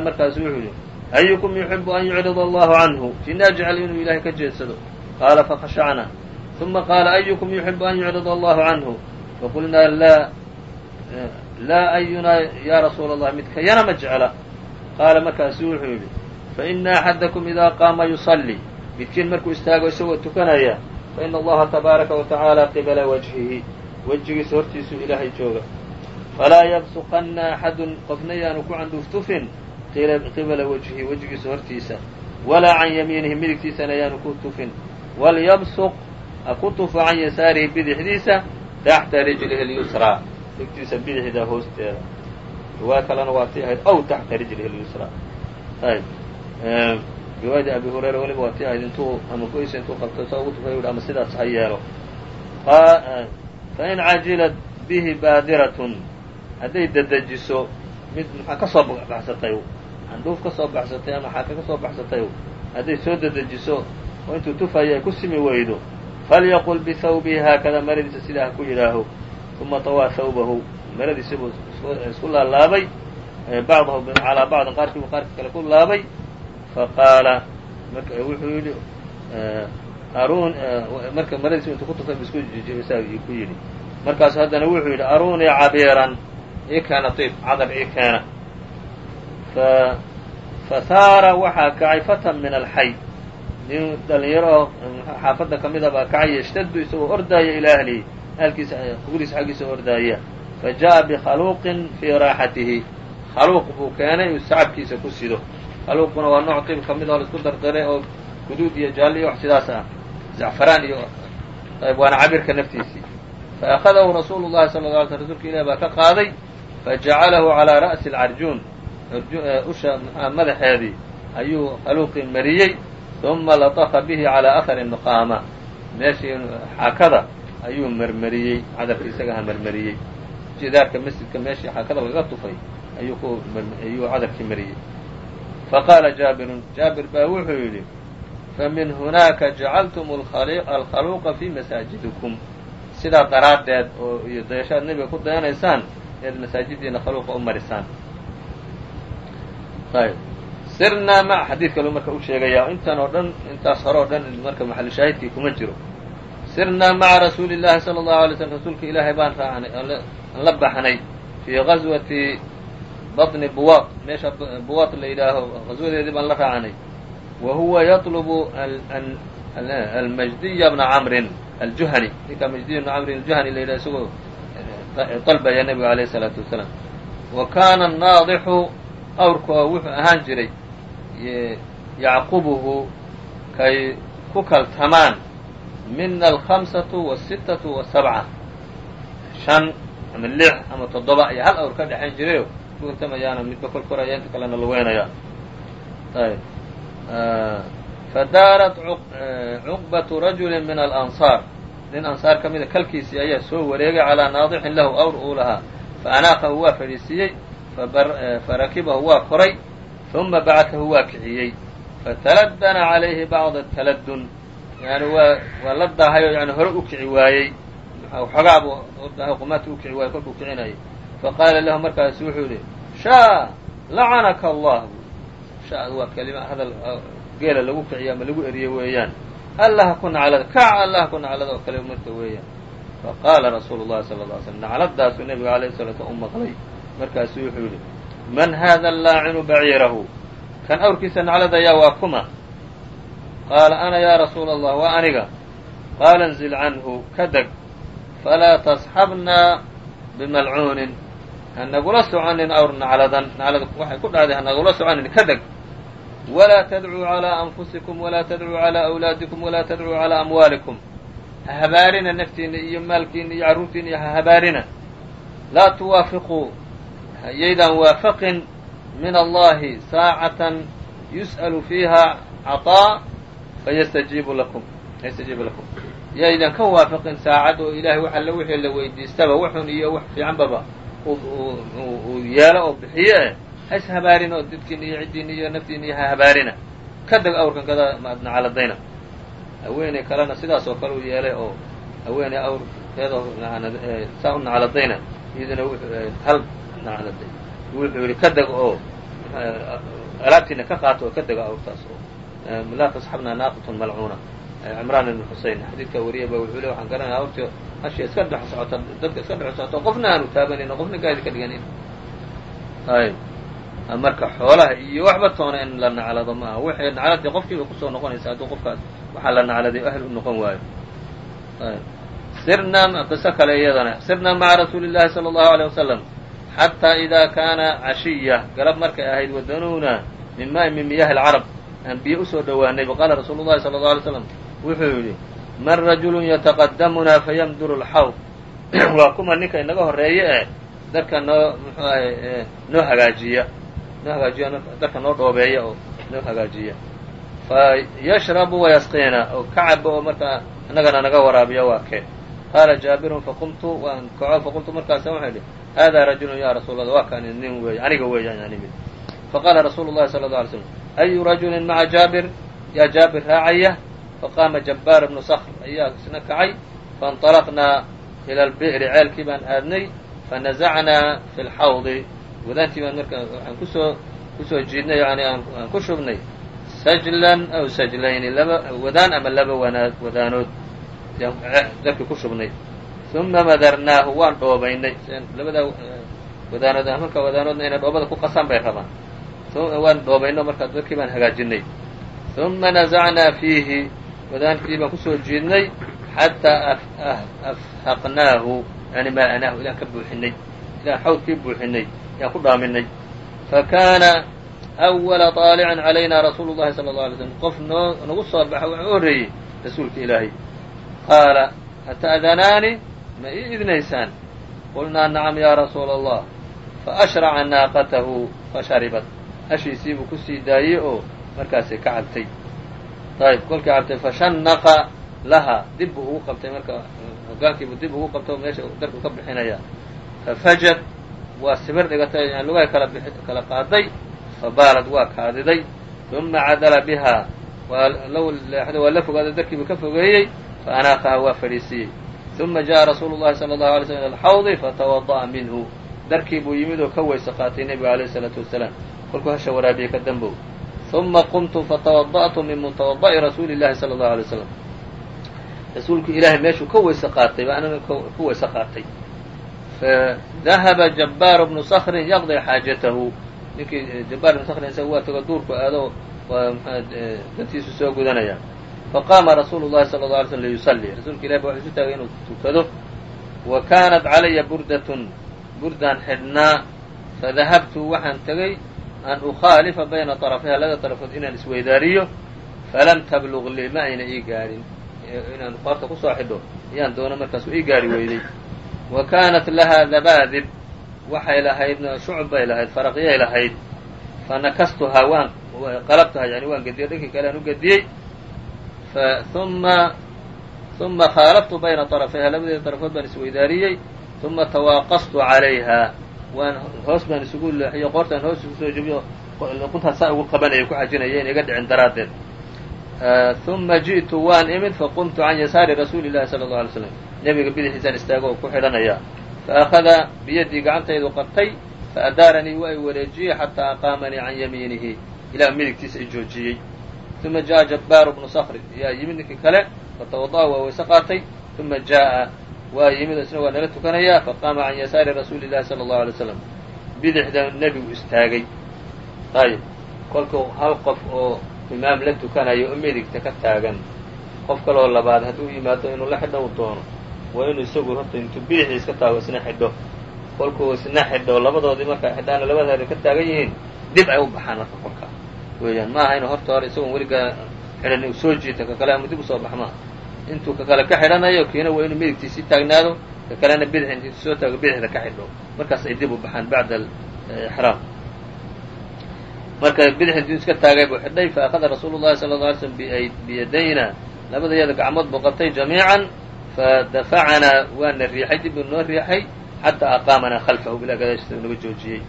ayukum yuxibu an yucrid allahu canhu kainaa jecel inuu ilaahay ka jeedsado qaala fakhashacnaa uma qaala ayukum yuxibu an yucrid allahu canhu faqulnaa laa laa ayunaa yaa rasuula allah midkayana ma jecla qaala markaasu wuxuu yidhi faina axadakum idaa qaama yusallii midkiin markuu istaago isagoo tukanaya faina allaha tabaaraka wa tacaala qibala wajhihi wejigiisa hortiisuu ilaahay jooga falaa yabsuqanna axadun qofna yaanu ku candhuuftufin qibala wajhihi wejigiisa hortiisa. Walaa can yamiinihi midigtiisana yaanu ku tufin. Walyabsuq ha ku tufo can yasaarihi bidixdiisa taxta rijlihi اlyusraa rigtiisa bidixda hoosteeda. Riwaaya kalena waa tii ahayd aw taxta rijlihi اlyusraa ayb riwaayadii abi hurayra weliba waa tii ahayd intuu ama goysa intuu qabto sa ugu tufay ama sidaas ha yeelo. Fain cajilat bihi baadiratun hadday dedejiso mid maxaa ka soo baxsatay candhuuf ka soo baxsatay ama xaaka ka soo baxsatay hadday soo dedejiso oo intuu tufaya ay ku simi weydo falyaqul bihawbihi haakada maradiisa sidaa ha ku yidhaaho uma طawaa hawbahu maradiisi buu isku laalaabay bacdahu calaa bacdin qaarkiibu qaarka kale ku laabay. Faqaala wuxuu yidhi arun marka maradiisi intuu ku tufay isku jijibisaa ku yidhi. Markaasu haddana wuxuu yidhi arunii cabiiran ii keena tiib cadar ii keena fahaara waxaa kacay fatan min alxay nin dhalinyaro oo xaafadda ka mida baa kacay yshtadu isagoo ordaaya ilaa ahlihi ahalkiisa qugriisa xaggiisa ordaaya fa jaءa bikhaluuqin fii raaxatihi khaluuq buu keenay uu sacabkiisa ku sido khaluuquna waa nooc tib ka mid oo laisku dardaray oo guduud iyo jaalli iyo wax sidaas ah zacfaraan iyo ayb waana cabirka naftiisii faأkhadahu rasuulu llahi sala la alay sl rsulka ilahi baa ka qaaday fajacalahu calىa ra'si اlcarjuun usha madaxeedii ayuu khaluuqii mariyey uma latafa bihi calىa ahari nuqaama meeshii xaakada ayuu marmariyey cadarka isagaha marmariyey. Jidaarka masjidka meeshii xaakada laga tufay ayuu ku ayuu cadarkii mariyey. Faqaala jaabirun jaabir baa wuxuu yidhi famin hunaaka jacaltum alkhaluuqa fii masaajidikum. Sidaa daraaddeed oo iyo dayashaad nebiga ku dayanaysaan eed masaajidiina khaluuqa u marisaan ayb sirnaa ma xadiid kaluu marka u sheegayaa intan oo dhan intaas hore oo dhan marka maxalu shaahidkii kuma jiro sirnaa maca rasuuli llahi sala allahu alay slm rasuulka ilaahay baan raacnay aan la baxnay fii gazwati baطni buwaad meesha buwaad la yidhaaho gaswadeedii baan la raacnay wa huwa yatlubu almajdiya bna camrin aljuhani ninka majdiy bna camrin aljuhani la yidhaho isagoo dalbaya nebiga alayh الsalaatu wasalaam wa kaana naadixu awrkoo wuxuu ahaan jiray yacqubuhu kay ku kaltamaan mina alhamsatu wasittatu wasabca shan ama lix ama toddoba ayaa hal awr ka dhexayn jirayo ku midba kol inta kalena lugeynaya. Ayb. Fadaarat cuqbatu rajuli min alansaar. Nin ansaar ka mida kalkiisii ayaa soo wareegay calaa naadixin lahu awr uu lahaa. Faanaaqahu waa fadhiisiiyey farakibahu waa koray uma bacatahu waa kiciyey fataladana calayhi bacda taladun yani waa waa la daahay oo yani hore u kici waayey xoogaa buu dahay qumaadka u kici waayey kolkuu kicinayay faqaala lahu markaasu wuxuu yidhi shaa lacanaka allah sha waa kelima hadal geela lagu kiciyo ama lagu eriyo weeyaan allah ku naclada kac allah ku naclada oo kale marka weeyaan faqaala rasuulu llahi sala lla ly slm nacladaasu nebiga salaatu u maqlay markaasu wuxuu yidhi man haada laacinu baciirahu. Kan awrkiisa nacladaya waa kuma. Qaala ana yaa rasuula allah waa aniga. Qaala nzil canhu ka deg. Falaa tasxabnaa bimalcuunin. Hanagula soconin awr nacladan. Naclada waxay ku dhacday hanagula soconin ka deg. Walaa tadcuu calaa anfusikum walaa tadcuu calaa awlaadikum walaa tadcuu calaa amwaalikum. Ha habaarina naftiinna iyo maalkiinna iyo carruurtiinna iyo ha habaarina. Laa tuwaafiquu yaydaan waafaqin min allahi saacatan yus'alu fiiha caطaa fayastajiibu lakum yastajiibu lakum. Yaydan ka waafaqin saacad oo ilaahay wax alle wixii la weydiistaba waxun iyo wax fiicanbaba uu yeelo oo bixiyo eh ha habaarin oo dadkiina iyo ciddiina iyo naftiina iyo ha habaarina. Ka deg awrkan kada nacladayna haweeney kalena sidaas oo kale u yeelay oo haweeney awrkeeda saa u nacladayna iyaduna hal nacladay wuxuu yidhi ka deg oo alaabtiina ka qaato oo ka dega awrtaas oo laa tasxabna naaqatun malcuuna cimraan ibn xusein xadiidka wariya ba wuxuu le waxaan garanaya awrti hashi iska dhex socota dadka iska dhex socoto qofna aanu taabanin oo qofna gaadi ka dhiganin ayb marka xoolaha iyo waxba toona in la naclado ma aha waxay nacladii qofkiiba ku soo noqonaysa hadduu qofkaas waxaa la nacladay ahl u noqon waayo sirnaa qiso kale iyadana sirnaa maca rasuuli llahi sala allahu aleyh wasalam xataa idaa kaana cashiya galab markay ahayd wadanuuna min maa'i min miyahi alcarab aan biyo u soo dhowaanay faqaala rasuulu llahi sala allau alay slam wuxuu yidhi man rajulun yataqadamunaa fayamduru alxawd [CLEARS THROAT] waa kuma ninka inaga horreeye eh darka noo muxuu ahay noo hagaajiya. Noo hagaajiya darka noo dhoobeeya oo noo hagaajiya. Fa yashrabu wayasqiina oo ka cabo oo markaa innagana naga waraabiya waa kee qaala jaabirun faqumtu waan kaco faqultu markaasa waxau idhi hada rajulun ya rasuul allah waa kani nin weey aniga weeyaan yani mid faqaala rasuulu llahi sala alla alay slam ayu rajulin maca jaabir yaa jaabir raacaya faqaama jabbaar ibnu sakr ayaa isna kacay faاnطalaqnaa ila albi'ri ceelkii baan aadnay fanazacnaa fi lxawdi wadaantii baan marka waxaan ku soo ku soo jiidnay yani aan ku shubnay sajlan aw sajlayni laba wadaan ama laba wanaad wadaanood darkii ku shubnay uma madarnaahu waan dhoobaynay labadaa wadaanood marka wadaanoodna inay dhoobada ku qasaan bay rabaan waan dhoobayno markaa darkii baan hagaajinay uma nazacnaa fiihi wadaankii baan kusoo jiidnay xataa afhaqnaahu yani maal'anaahu ilaan ka buuxinay ilaan xawdkii buuxinay yaan ku dhaaminay fakaana أwala طaalican calayna rasuulu llahi sala اlه alay slm qof noo nagu soo baxa waxaa u horreeyey rasuulka ilaahay qaala ata'danaani ma ii idnaysaan qulnaa nacam ya rasuula allah faashraca naaqatahu fasharibat hashiisii buu ku sii daayey oo markaasay ka cabtay ayb kolkii cabtay fashannaqa laha dib buu ugu qabtay marka hogaankiibuu dib ugu qabtay oo meesha darku ka bixinaya fafajad waa sibir dhigatay yani lugahay kala kala qaaday fabaalad waa kaadiday uma cadala bihaa waa la leexday waa la fogaaday darkiibuu ka fogeeyey faanaaqaha waa fadhiisiiyey uma jaءa rasuulu llahi salى اllahu alay slm ila alxawdi fatawada'a minhu darkii buu yimid oo ka weyse qaatay nebigu alayh الsalaatu wasalaam kolkuu hasha waraabiyey ka dambow uma qumtu fatawada'tu min mutawada'i rasuuli اllahi salى اllahu alay slam rasuulku ilaahay meeshuu ka weyse qaatay baa anana ku weyse qaatay fadahaba jabbaar bnu skrin yaqdi xaajatahu ninkii jabbaar ibnu skrin isaga waa tago duurku aado waa mxua dantiisu soo gudanaya faqaama rasuulu llahi sala alla alay slm liyusalli rasuulka ilahi ba wuxuu isu taagay inuu tukado wa kaanat calaya burdatun burdaan xidhnaa fadahabtu waxaan tegay an ukhaalifa bayna طarafayha labada tarafood inaan isweydaariyo falam tabluq lii ma ayna ii gaadhin inaan qoorta ku xidho ayaan doono markaasu ii gaari weyday wa kaanat lahaa dabaadib waxay lahaydna shucub bay lahayd faraqyay lahayd fanakastuhaa waan qalabtaha yani waan gediyey dhankii kale aan u gediyey uma uma khaalaftu bayna طarafayha labadeeda طarafood baan isweydaariyey uma tawaaqastu calayha waan hoos baan isugu leexiyo qoortaan hoos isu soo jebiyo luquntaa saa ugu qabanaya ku xajinaya in iga dhicin daraaddeed uma ji'tu waan imid faqumtu can yasaari rasuuli llahi sala allau alay slam nebiga bidixiisaan istaago oo ku xidhanaya faأkhada biyadii gacantaydu qabtay faadaaranii waa i wareejiyey xataa aqaamanii can yamiinihi ilaa midigtiisa i joojiyey uma jaءa jabbaaru bnu skri yaa yimid ninkii kale fatawada'a waa wayse qaatay uma jaaءa waa yimid isna waa nala tukanaya faqaama can yasaari rasuuli llahi salى الlahu alay slam bidixda nebigu istaagay ayb kolkuu hal qof oo imaam la tukanayo oo midigta ka taagan qof kaloo labaad hadduu yimaado inuu la xidho u doono waa inuu isagu horta intuu bidixdii iska taago isna xidho kolkuu isna xidho labadoodii markaa xidhaana labada hare ka taagan yihiin dib ay u baxaan marka kolkaa weeyaan ma aha inuu horta hore isagoon weligaa xidhan uu soo jiito ka kale ama dib u soo bax maaha intuu ka kale ka xidhanayo kiina waa inuu midigtiisii taagnaado ka kalena bidix intiisu soo taago bidixda ka xidho. Markaas ay dib u baxaan bacda exraam marka bidix intuu iska taagay buu xidhay fa akhada rasuulu llahi sala lla alay slm biyadayna. Labadayada gacmood buu qabtay jamiican fadafacanaa waana riixay dib uu noo riixay xataa aqaamanaa khalfahu ilaa gadaashiisa naga joojiyey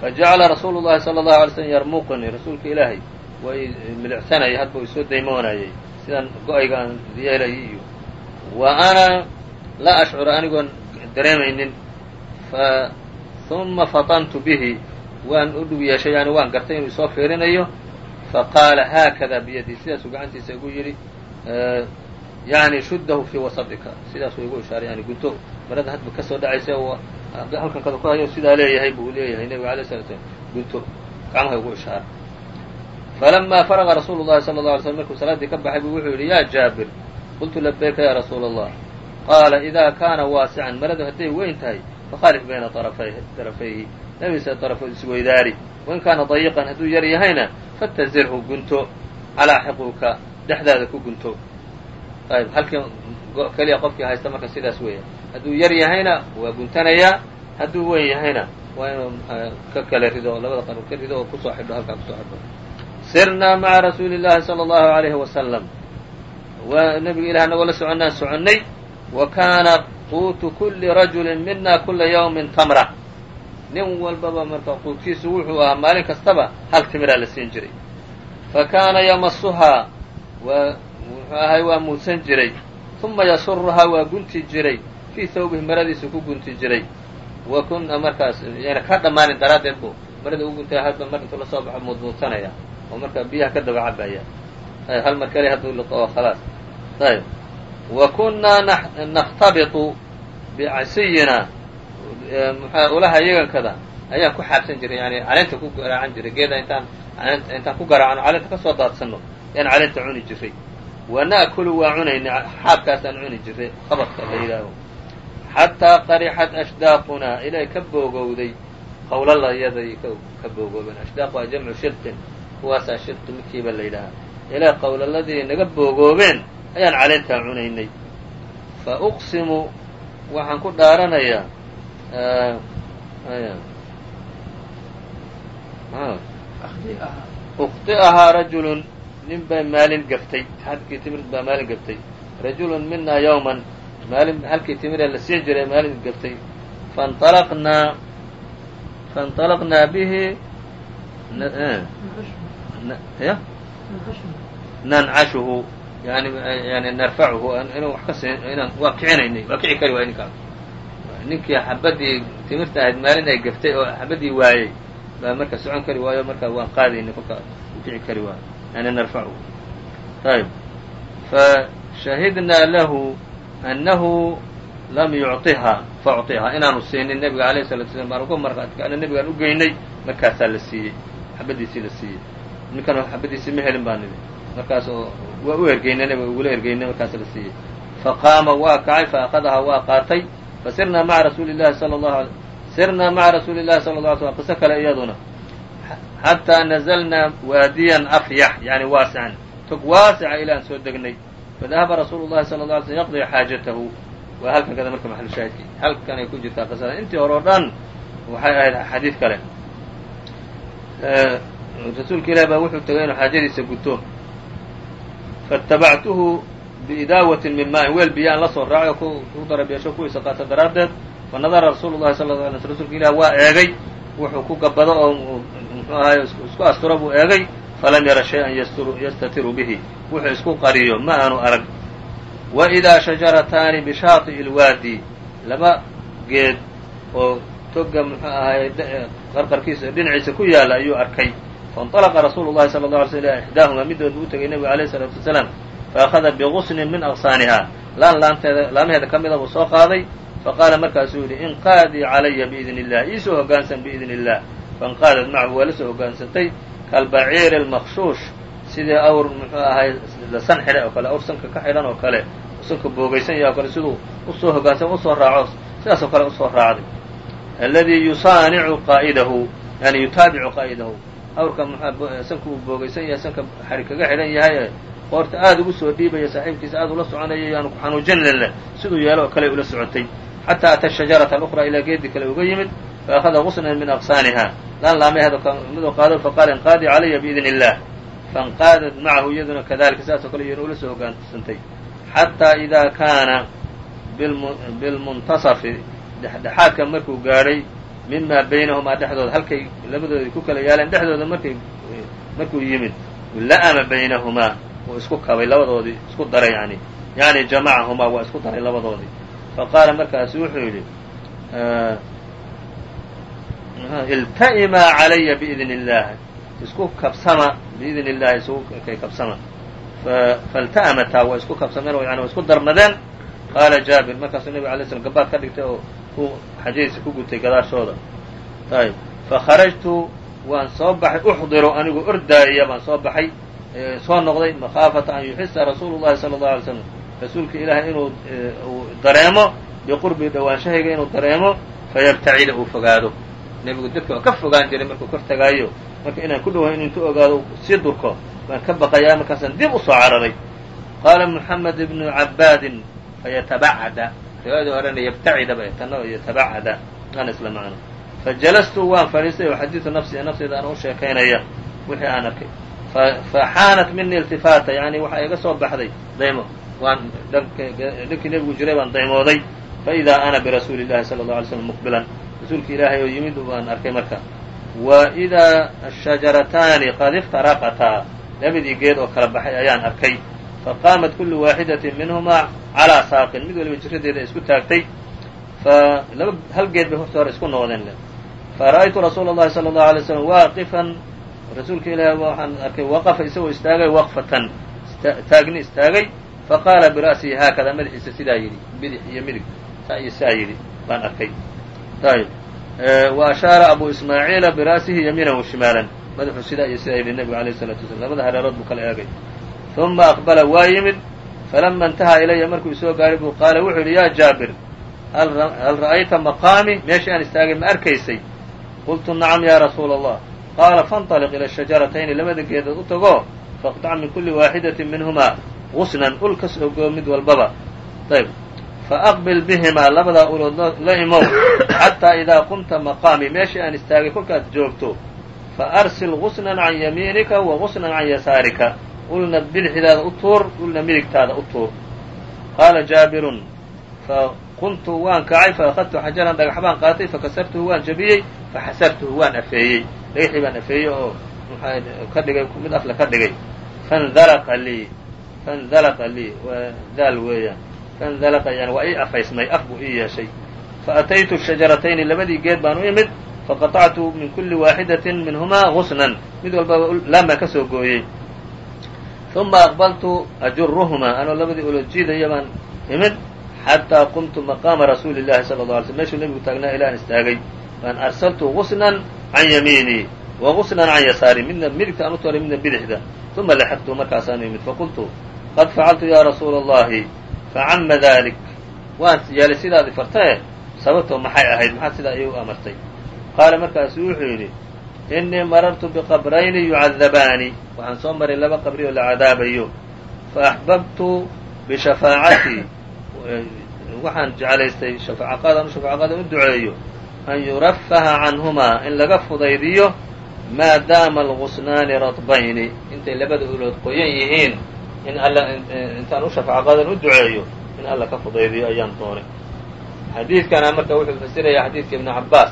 fajacala rasuulu llahi sala allahu alay slm yarmuqnii rasuulka ilaahay waa milicsanayay hadba u isoo daymoonayay sidaan go'ayga aan yeelayay iyo wa ana laa ashcuru anigoon dareemaynin fa uma fatantu bihi waan u dhug yeeshay yani waan gartay inuu isoo fiirinayo faqaala haakada biyadii sidaasuu gacantiisa igu yidhi yani shuddahu fii wasatika sidaasuu igu ishaaray yani gunto marada hadba ka soo dhacaysa halkan kada ku hayo sidaa leeyahay buu leeyahay nebiga alay slat slam gunto gacmaha igu ishaaray falama faraqa rasuulu llahi sala lla alay slm markuu salaaddii ka baxay buu wuxuu yidhi ya jaabir qultu labayka ya rasuula allah qaala idaa kaana waasican maradu hadday weyn tahay fakhaalif bayna darafayhi labadiisa darafood isweydaari wain kaana dayiqan hadduu yar yahayna fatazirhu gunto. Calaa xiquuka dhexdaada ku gunto ayb halkii keliya qofkii haysta marka sidaas weeya hadduu yar yahayna waa guntanayaa hadduu weyn yahayna waa inuu ka kale rido labada qarab ka rido oo ku soo xidho halkaa ku soo xidho sirnaa maca rasuuli llahi sala allahu alayhi wasalam waa nebiga ilah anagoo la soconnaan soconnay wa kaana quutu kuli rajulin mina kula yawmin tamra nin walbaba marka quudkiisu wuxuu ahaa maalin kastaba hal timiraa la siin jiray fa kaana yamasuhaa waa wuxuu ahay waa muudsan jiray. Uma yasuruhaa waa gunti jiray. Fii thawbihi maradiisu ku gunti jiray. Wa kuna markaas yana ka dhammaanin daraaddeed buu marada u guntaya hadba mar intuu la soo baxo muudmuudsanaya oo marka biyaha ka daba cabaya hal mar kale hadduu liqo oo khalaas. Ayb. Wa kunnaa nakhtabitu bicsiyina mxua ulaha yagankada ayaan ku xaabsan jiray yani caleenta ku garaacan jiray geeda intaan intaan ku garaacno caleenta ka soo daadsanno ayaan caleenta cuni jiray wa na'kulu waa cunaynay xaabkaasaan cuni jiray qabadka la yidhaaho. Xataa qarixat ashdaaqunaa ilay ka boogowday qawlalayaday ka boogoobeen. Ashdaaq waa jamcu shirqin kuwaasaa shirqi midkiiba la yidhaahaa. Ilaa qawlaladii naga boogoobeen ayaan caleentaa cunaynay. Fa uqsimu waxaan ku dhaaranayaa ukhطi'ahaa rajulun nin baa maalin gaftay xadkii timir baa maalin gaftay. Rajulun mina yowman maalin xalkii timiree la sii jiray maalin gaftay. Fanalaqnaa faاnطalaqnaa bihi eh, eh? nancashuhu yani yani narfacuhu inuu wax ka inaan waa kicinaynay waa kici kari waay ninkaas ninkii xabaddii timirta ahayd maalin ay gaftay oo xabaddii waayey baa marka socon kari waayo marka waan qaadaynay kolka kici kari waayo yani narfacuhu ayb fashahidnaa lahu annahu lam yucطiha faucطihaa inaanu siinin nebiga alayh salatu slam baan uga markaana nebigaan u geynay markaasaa la siiyey xabadiisii la siiyey ninkan xabadiisii ma helin baa nidi markaas waa u ergeynay nebiga ugula ergeynay markaas la siiyey faqaama waa kacay faakadahaa waa qaatay fasirnaa maca rasuuli llahi sala allahu alay sirnaa maca rasuuli llahi sala la alay slam qiso kale iyaduna xataa nazalnaa waadiyan afyax yani waasican tog waasica ilaan soo degnay. Fadahaba rasuulu llahi sala la alay slm yaqdii xaajatahu. Waa halkan kada marka maxalu shaahidki. Halkan ay ku jirtaa qisada intii hore o dhan waxay ahayd xadiid kale. Rasuulka ilahi baa wuxuu tegay inuu xaajadiisa guto. Faاtabactuhu biidaawatin min maain weel biyo aan la soo raaco ku darabeesho kuwiisa qaata daraaddeed. Fanadara rasuulu llahi sala la alay sl rsulka ilah waa eegay. Wuxuu ku gabado oo muxuu ahaay isku asturo buu eegay falam yara shay-an yastatiru bihi wuxuu isku qariyo ma aanu arag wa idaa shajarataani bishaati'i ilwaadi laba geed oo toga muxuu ahaay qarqarkiisa dhinaciisa ku yaalla ayuu arkay faاnطalaqa rasuulu llahi sala اlه alay sl ila ixdaahuma middood buu u tegay nebiga alayh الsalaatu wasalaam faأkhada bigusnin min aqsaaniha laan laanteeda laamaheeda ka mida buu soo qaaday faqaala markaasuu yidhi inqaadii calaya biidn illah iisoo hoggaansan biidn illah fainqaadat macahu waa la soo hoggaansantay kalbaciiri اlmakshuush sidii awr muxuu ahay? La san xidhay oo kale? Awr sanka ka xidhan oo kale? Sanka boogaysan yahay o kale siduu u soo hoggaansan u soo raaco. Sidaas oo kale u soo raacday. Alladii yusaanicu qaa'idahu yani yutaabicu qaa'idahu. Awrka sanka uu boogaysan yahay sanka xadhi kaga xidhan yahay qoorta aada ugu soo dhiibaya saaxiibkiisa aad ula soconaya yaanu ku xanuujinin leh siduu yeelo oo kale ula socotay. Xataa ata shajarata alukhraa ilaa geedi kale uga yimid faأkhada gusnan min aqsaaniha laan laamaheeda miduu qaado faqaala inqaadii calaya biidn illah faاnqaadat macahu iyaduna kadalika sidaas oo kale iyana ula soo hogaansantay xataa idaa kaana bilmuntasafi dhexdhexaadka markuu gaadhay mima baynahumaa dhexdooda halkay labadoodii ku kala yaaleen dhexdooda markay markuu yimid la'ama baynahumaa wuu isku kabay labadoodii isku daray yani yani jamacahumaa waa isku daray labadoodii faqaala markaasu wuxuu yidhi ilta'imaa calaya biidn illaah isku kabsama biidn illahi isugu kay kabsama. Falta'amataa waa isku kabsameen oo yani waa isku darmadeen qaala jaabir markaasuu nebiga alay slam gabaad ka dhigtay oo ku xajihiisa ku gutay gadaashooda. Ayb fakharajtu waan soo baxay uxdiru anigu ordaaya baan soo baxay soo noqday makhaafata an yuxisa rasuulu llahi sala allahu alay slam rasuulka ilaahay inuu uu dareemo biqurbii dhawaanshahayga inuu dareemo fayabtacida uu fogaado nebigu dadka waa ka fogaan jiray markuu kor tagaayo marka inaan ku dhowahay intuu ogaado sii durko baan ka baqayaa markaasaan dib u soo cararay. Qaala moxamed ibnu cabaadin fayatabacada riwaayadii horena yabtacida bay tanna yatabacada aan isla macno fajalastu waan fadhiistay oo xadiidu nafsi nafseyda aan u sheekaynaya wixii aan arkay. Faxaanat mini iltifaata yani waxaa iga soo baxday daymo. Waan dhankii nebigu jiray baan daymooday. Faidaa ana birasuuli llahi sala allau alay slam muqbilan rasuulka ilaahay oo yimid baan arkay marka wa idaa ashajarataani qad iftaraqataa labadii geed oo kala baxay ayaan arkay faqaamat kullu waaxidatin minhumaa calaa saaqin mid waliba jiradeeda isku taagtay fa laba hal geed bay horta hore isku noqdeen fara'aytu rasuula اllahi salى اllahu alay slam waaqifan rasuulka ilaahi waxaan arkay waqafa isagoo istaagay waqfatan taagni istaagay faqaala bira'sihi haakada madaxiisa sidaa yidhi bidix iyo midig saa iyo saa yidhi baan arkay ayb wa ashaara abu ismaaciila bira'sihi yamiinan wa shimaalan madaxuu sidaa iyo sidaa yidhi nebigu alayh الsalatu wasalaam labada hareerood buu kala eegay ثuma aqbala waa yimid falama intahaa ilaya markuu isoo gaaray buu qaala wuxuu yidhi ya jaabir hal ra'ayta maqaami meeshii aan istaagay ma arkaysay qultu nacam ya rasuula allah qaala faاnطaliq ila shajaratayni labada geedood u tago faqطac min kuli waaxidatin minhumaa gusnan ul ka soo goo mid walbaba ayb faaqbil bihimaa labadaa ulood la imow xataa idaa qumta maqaami meeshii aan istaagay kolkaad joogto faarsil gusnan can yamiinika wa gusnan can yasaarika ulna bidixdaada u tuur ulna midigtaada u tuur qaala jaabirun faqumtu waan kacay faأkhadtu xajaran dhagax baan qaatay fakasartuhu waan jabiyey faxasartuhu waan afeeyey dhagaxii baan afeeyey oo ka dhigay mid afle ka dhigay fandalaqa lii fandalaqa lii waa daal weeyaan faindalaqa yani waa ii afaysmay af buu ii yeeshay. Faataytu shajaratayni labadii geed baan u imid faqaطactu min kuli waaxidatin minhumaa gusnan mid walbaba laamaa ka soo gooyey. Uma aqbaltu ajuruhumaa anoo labadii olojiidaya baan imid xataa qumtu maqaama rasuuli llahi sala lla alay sl meshuu nebigu taagnaa ilaan istaagay. Baan arsaltu gusnan can yamiinii wa gusnan can yasaari. Midna midigta aan u toray midna bidixda. Uma laxaqtu markaasaan imid faqultu qad facaltu ya rasuula allahi facama dalik waan yeelay sidaadi fartae sababtoo maxay ahayd maxaad sidaa iigu amartay qaala markaasu wuxuu yidhi inii marartu biqabrayni yucadabaani waxaan soo maray laba qabri oo la cadaabayo faaxbabtu bishafaacatii waxaan jeclaystay shafaqaadaan u shafaqaadan u duceeyo an yurafaha canhumaa in laga fudaydiyo maa daama algusnaani radbayni intay labada ulood qoyan yihiin in alla intaan u shafaqaadan u duceeyo in alla ka fudaydiyo ayaan doonay. Xadiidkana marka wuxuu fasirayaa xadiidka ibnu cabaas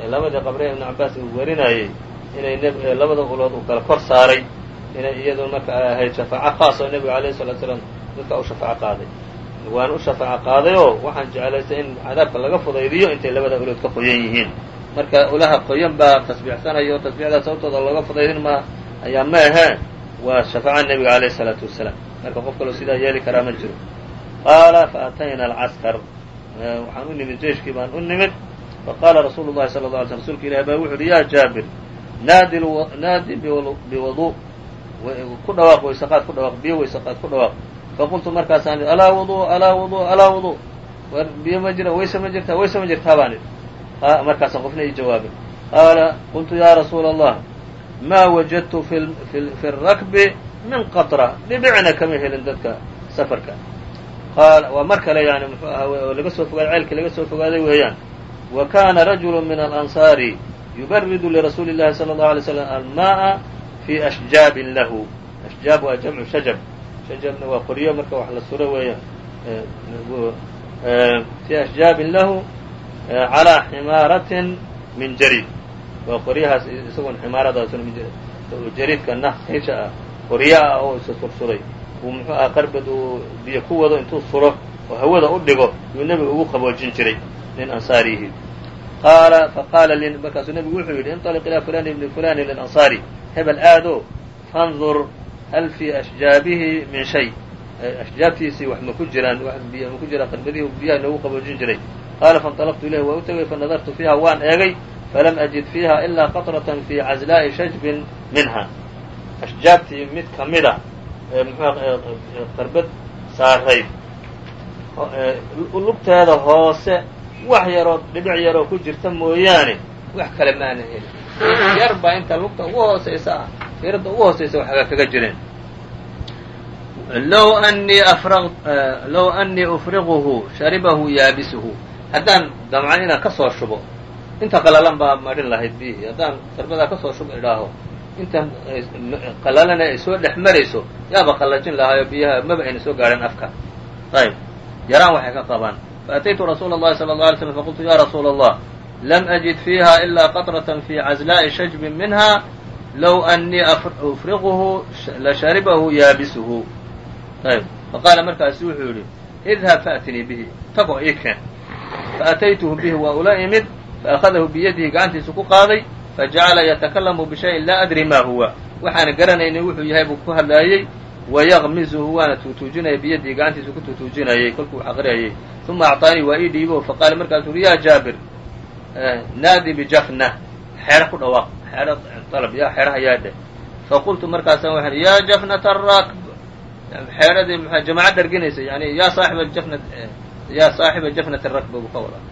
ee labadii qabre ibnu cabaas uu warinayey inay labada ulood uu kala kor saaray inay iyadu marka ay ahayd shafaaco khaas oo nebigu alayhi salatu salaam dadka u shafaaco qaaday. Waan u shafaaco qaaday oo waxaan jeclaystay in cadaabka laga fudaydiyo intay labada ulood ka qoyan yihiin. Marka ulaha qoyan baa tasbiixsanaya oo tasbiixdaa sababtooda looga fudaydin ma ayaa ma ahee waa shafaaca nebiga alayhi salaatu wasalaam marka qof kaloo sidaa yeeli karaa ma jiro. Qaala faatayna alcaskar waxaan u nimid jeyshkii baan u nimid. Faqaala rasuulu llahi sala la alay sl rsulka ilahi baa wuxu uhi ya jaabir naadi biwadu ku dhawaaq waysaqaad ku dhawaaq biyo waysaqaad ku dhawaaq. Faqultu markaasaan alaa wudu alaa wudu alaa wudu war biyo ma jira wayse ma jirtaa wayse ma jirtaa baan idhi. Markaasaan qofna ii jawaabay qaala qultu ya rasuula allah maa wajadtu fi rakbi min qatra. Dhibicna kama helin dadka safarka. Waa mar kale yani muxuu ahaa oo laga soo fogaaday ceylkii laga soo fogaaday weeyaan. Wa kana rajulu min alansaari yubaridu lirasuuli llahi sala allahu alay slam alma'a fi ashjaabin lahu. Ashjaab waa jamcu shajab. Shajabna waa qoryo marka wax la suro weeyaan. Fi ashjaabin lahu calaa ximaaratin min jariid waa qoryahaas isagoon ximaaradaasuna min jariidka nahsisha ah qoryo ah oo isa sursuray uu muxuu aha qarbad uu biyo ku wado intuu suro oo hawada u dhigo yuu nebiga ugu qaboojin jiray nin ansaarihi qaala faqaala li markaasuu nebigu wuxuu yidhi inطaliq ilaa fulani bni fulani lilansaari hebel aado fandur hal fii ashjaabihi min shay ashjaabtiisii wax ma ku jiraan wax biyo ma ku jiraan qarbadihi biyaha noogu qaboojin jiray qaala faاnطalaqtu ilayhi waa u tegay fanadartu fiiha waan eegay falam ajid fiiha ilaa qaطraة fi cazlaa'i shajbin minha ashjaabtii mid ka mida qarbad saarayd lugteeda hoose wax yaroo dhibic yaroo ku jirta mooyaane wax kale maana helin yar baa inta lugta ugu hoosaysa ah firadda ugu hoosaysa waxaga kaga jireen low anii low anii ufriquhu sharibahu yaabisuhu haddaan damcan inaan ka soo shubo inta qalalan baa marin lahayd biyihii haddaan qarbadaa ka soo shub idhaaho intan qalalana ay soo dhex marayso yaaba qallajin lahaayo biyaha maba ayna soo gaadheen afka ayb yaraan waxay ka qabaan faataytu rasuula اllahi salى اله alay slm faqultu ya rasuula allah lam ajid fiiha ilaa qaطraة fi cazlaa'i shajbin minha low anii ufriquhu lasharibahu yaabisuhu ayb faqaala markaasu wuxuu yidhi idhab faatinii bihi tagoo ii keen faataytuhu bihi waa ula imid faأkhadahu biyadihi gacantiisu ku qaaday fajacala yatakalamu bishayin laa adri ma huwa waxaana garanaynin wuxuu yahay buu ku hadlaayey wayaqmizuhu waana tuutuujinaya biyadii gacantiisu ku tuutuujinayay kolkuu aqriyayay uma acطaanii waa ii dhiibo faqaala markaasuu uri ya jaabir naadi bijafna xeero ku dhawaaq ya xeeraha yaa dheh faqultu markaasa waxaan ya jafnata arakb xeeradii mxua jamacad dharginaysa yani ya saaxiba jafna ya saaxiba jafnati rakb buu ka wadaa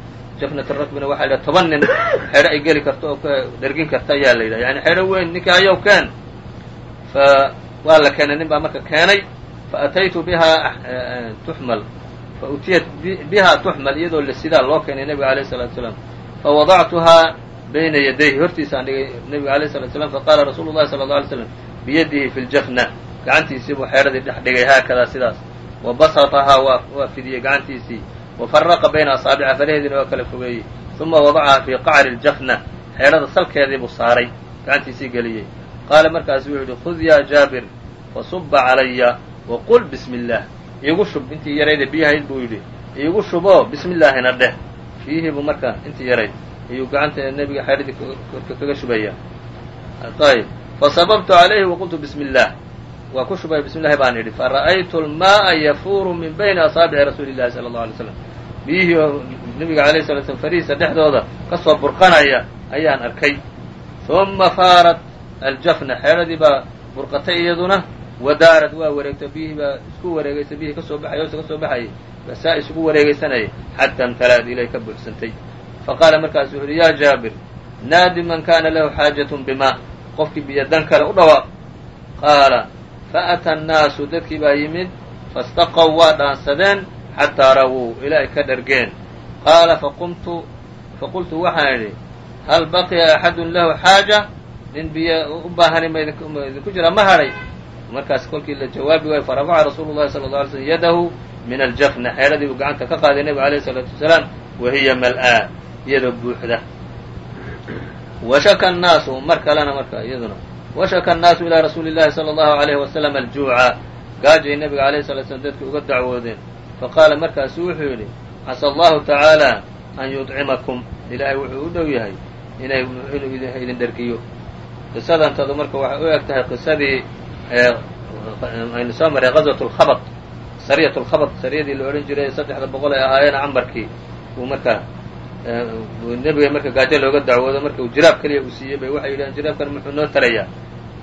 jafnat rakbina waxaa la toban nin xedho ay geli karto oo dhergin karta ayaa la yidhaha. Yani xedho weyn ninka ayow keen. Fa waa la keenay nin baa marka keenay faataytu bihaa eh, eh, tuxmal fautiyat bihaa tuxmal iyadoo la sidaa loo keenay nebiga alayh salatu salaam. Fawadactuhaa bayna yadayhi hortiisaan dhigay nebiga alayh salatu slam faqaala rasuulu llahi sala alla alay slam biyadihi fi ljafna gacantiisiibuu xeedhadii dhex dhigay haakadaa sidaas. Wa basatahaa waa waa fidiyey gacantiisii wafaraqa bayna asaabica faraheediina waa kala fogeeyey uma wadacaha fii qacri ljafna xeerada salkeedii buu saaray gacantiisii geliyey qaala markaasu wuxuu yidhi khud yaa jaabir fasuba calaya waqul bismi illaah iigu shub intii yarayda biyahayd buu yidhi iigu shuboo bismi illaahina dheh biyihii buu marka intii yarayd ayuu gacanta nebiga xeeradii korka kaga shubaya ayb fasababtu calayhi waqultu bismi illaah waa ku shubay bismi llahi baan idhi fara'aytu alma'a yafuuru min bayni asaabici rasuuli llahi sala allau alay slam biyihii oo nebiga alayh sala slam farihiisa dhexdooda ka soo burqanaya ayaan arkay. Uma faarat aljafna xeeradii baa burqatay iyaduna wadaarad waa wareegto biyihii baa isku wareegaysa biyihii ka soo baxay hoose ka soo baxayay basaa isugu wareegaysanayay xataa imtala'ad ilay ka buuxsantay. Faqaala markaasu wuxu uhi ya jaabir naadi man kana lahu xaajatun bima qofkii biyo dan kale u dhawaaq qaala fa'ata annaasu dadkii baa yimid fastaqow waa dhaansadeen xataa rawuu ilaahay ka dhergeen qaala faqumtu faqultu waxaan idhi hal baqiya axadun lahu xaaja nin biyo u baahani maidinku jira ma hadhay markaas kolkii la jawaabi waayo farafaca rasuulu llahi sala alla alay slm yadahu min aljafna xeeladii buu gacanta ka qaaday nebigu alayhi isalaatu wasalaam wahiya mal'aa iyadoo buuxda washaka annaasu mar kalena marka iyaduna washaka الnaasu ilىa rasuuli الlahi salى الlahu عalيhi waslm aljuuca gaajay nebiga alayه الslat slam dadki uga dacwoodeen faqaala markaasu wuxuu yidhi casa allahu tacaalى an yuطcimakum ilaahay wuxuu u dhow yahay inay inuu idin dhergiyo qisadantadu marka waxay u eg tahay qisadii aynu soo maray غazwaة اlkhabط sariyat اlkhabط sariyadii la odhan jiray saddexda boqol ee ahaayeen cambarkii uu markaa nebiga marka gaajo looga dacwoodo marka uu jiraab keliya uu siiyey bay waxay yidhahen jiraabkan muxuu noo tarayaa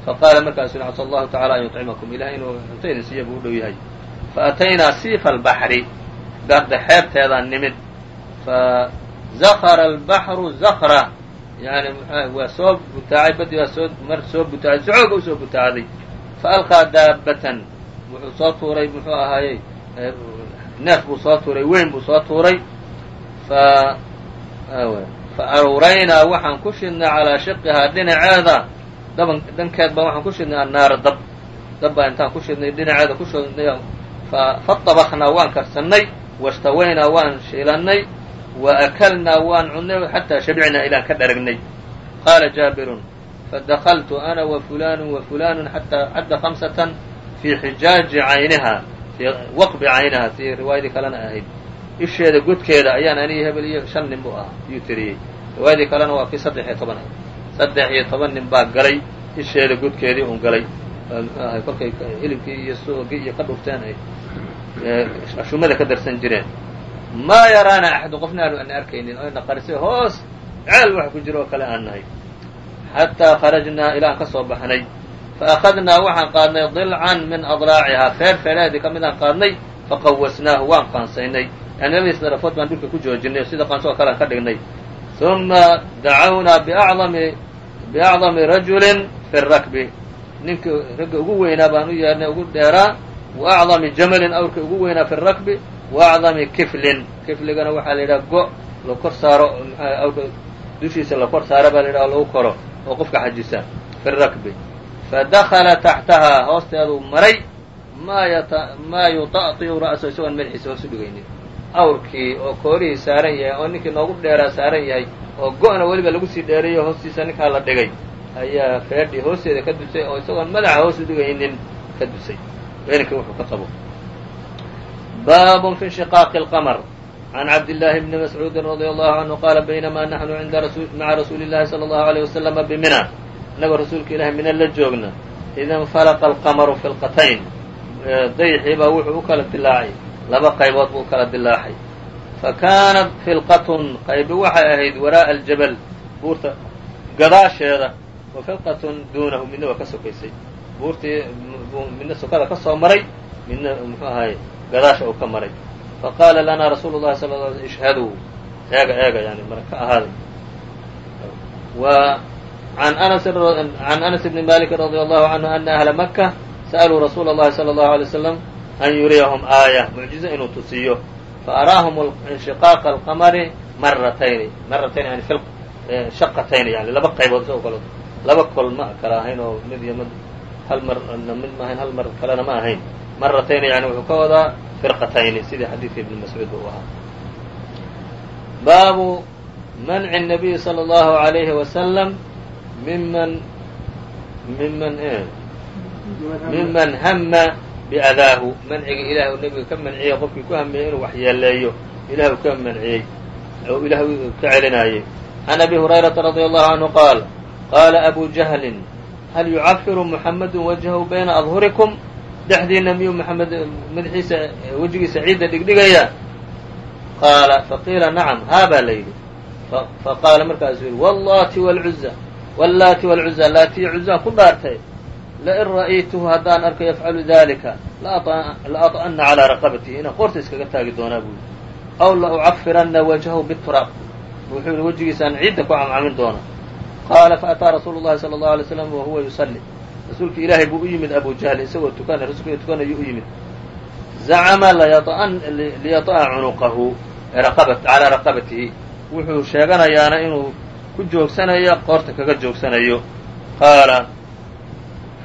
faqaala markaasu yhi casa allahu tacala an yuطcimakum ilahay inuu cunto idin siiya buu u dhow yahay. Faataynaa siifa albaxri badda xeebteedaan nimid. Fazakara albaxru zakra yani waa soo butaacay badii waa soo mar soo butaacay socooga u soo butaacday faalqaa daabatan wuxuu soo tuuray muxuu ahaayey neef buu soo tuuray weyn buu soo tuuray fa fa awraynaa waxaan ku shidnay calaa shiqihaa dhinaceeda. Daban dhankeed baa waxaan ku shidnay annaara dab. Dab baa intaan ku shidnay dhinaceeda ku shidnay. Faطabaknaa waan karsannay washtawaynaa waan shiilannay wa akalnaa waan cunnay xataa shabicnaa ilaan ka dharagnay qaala jaabirun fadakaltu ana wa fulanu wa fulanu xataa cadda hamsatan fii xijaaji cayniha fii waqbi cayniha fii riwaayadii kalena ahayd isheeda godkeeda ayaan aniga hebel iyo shan nin buu ahaa yuu tiriyey riwaayadii kalena waa kii saddex iyo toban ahayd saddex iyo toban nin baa galay isheeda godkeedii un galay. Kolkay hilibkii iyo soogii iyo ka dhufteen ay ashumada ka darsan jireen. Maa yaraana axadu qofna aanu ana arkaynin o ina qarisay hoos ceel wax ku jiro oo kale aan nahay. Xataa kharajnaa ilaan ka soo baxnay. Faأkhadnaa waxaan qaadnay dilcan min adraacihaa feer feeraheedii ka midaan qaadnay faqawasnaahu waan qaansaynay yani labadiis darafood baan dhulka ku joojinay sida qaanso kalean ka dhignay. ثuma dacawnaa biacdami biacdami rajulin fi rakbi. Ninkii ragga ugu weynaa baan u yeedhnay ugu dheeraa wa acdami jamalin awrka ugu weynaa fi rakbi wa acdami kiflin. Kifligana waxaa la yidhaha go la kor saaro awrka dushiisa la kor saaro baa la yidhaha lagu koro oo qofka xajisa fi rakbi. Fadakala taxtahaa hoosteeduu maray maa yata maa yuta'طiu ra'so isagoon madaxiisa hoos u dhigaynin awrkii oo koorihii saaran yahay oo ninkii noogu dheeraa saaran yahay oo go-na weliba lagu sii dheereeyo hoostiisa ninkaa la dhigay. Ayaa feedhii hoosteeda ka dusay oo isagoon madaxa hoos u dhigaynin ka dusay. Weenkii wuxuu ka qabo baabun fi inshiqaaqi اlqamr can cabdillaahi bni mascuudin radia allahu canhu qaala baynamaa naxnu cinda maca rasuuli llahi sala allahu aleyh wasalama bimina innagoo rasuulka ilahi mina la joogna. Ida infalaqa alqamaru filqatayn. Dayxii baa wuxuu u kala dilaacay laba qaybood buu kala dilaaxay. Fa kaanat filqatun qaybi waxay ahayd waraa'a aljabal buurta gadaasheeda wa filqatun duunahu midna waa ka sokaysay buurtii midna sokada ka soo maray midna muxuu ahaye gadaasha uu ka maray. Faqaala lanaa rasuulu llahi sala la alay ishhaduu eega eega yani mara ka ahaaday. Wa an anas can anas bni maliki radia allahu canhu ana ahla maka sa'aluu rasuula اllahi salى allahu alay waslam an yuriyahum aaya mucjizo inuu tusiyo faaraahum inshiqaaqa alqamari maratayni maratayn yani fi shaqatayni yani laba qaybood isagoo kale laba kol ma kala ahayn oo mid iyo mid hal mar mid ma ahayn hal mar kalena ma ahayn maratayni yani wuxuu ka wadaa firqatayni sidii xadiidka ibni mascuud ba u ahaa baabu manci الnabiyi salى اllahu عalayhi wasalam miman miman miman hama biadaahu manciga ilahay uu nebiga ka manciyey qofkii ku hamiyey inuu waxyeeleeyo ilahay uu ka manciyey oo ilahay ka celinaayey can abi hurayrata radia allahu canhu qaal qaala abu jahlin hal yucafiru muxamadu wajhahu bayna adhurikum? Dhexdiina miyuu maxamed madaxiisa wejigiisa ciidda dhigdhigaya qaala faqiila nacam haa baa la yidhi. Faqaala markaasuu yidhi wallati wlcuza wallaati wlcuza laatii cuzaan ku dhaartay lain ra'aytuhu haddaan arko yafcalu dalika la aط'ana calىa raqabatihi inaan qoorta iskaga taagi doonaa buu yidhi aw la ucafiranna wajhahu bituraab wuxuu yihi wejigiisaan ciidda ku camcamin doonaa qaala faataa rasuulu llahi salى اllahu alay slam wahuwa yusalli rasuulka ilaahay buu u yimid abu jahl isagoo tukanay rasuulka tukanayu u yimid zacama liyata'a cunuqahu calaa raqabatihi wuxuu sheeganayaana inuu ku joogsanayo qoorta kaga joogsanayo qaala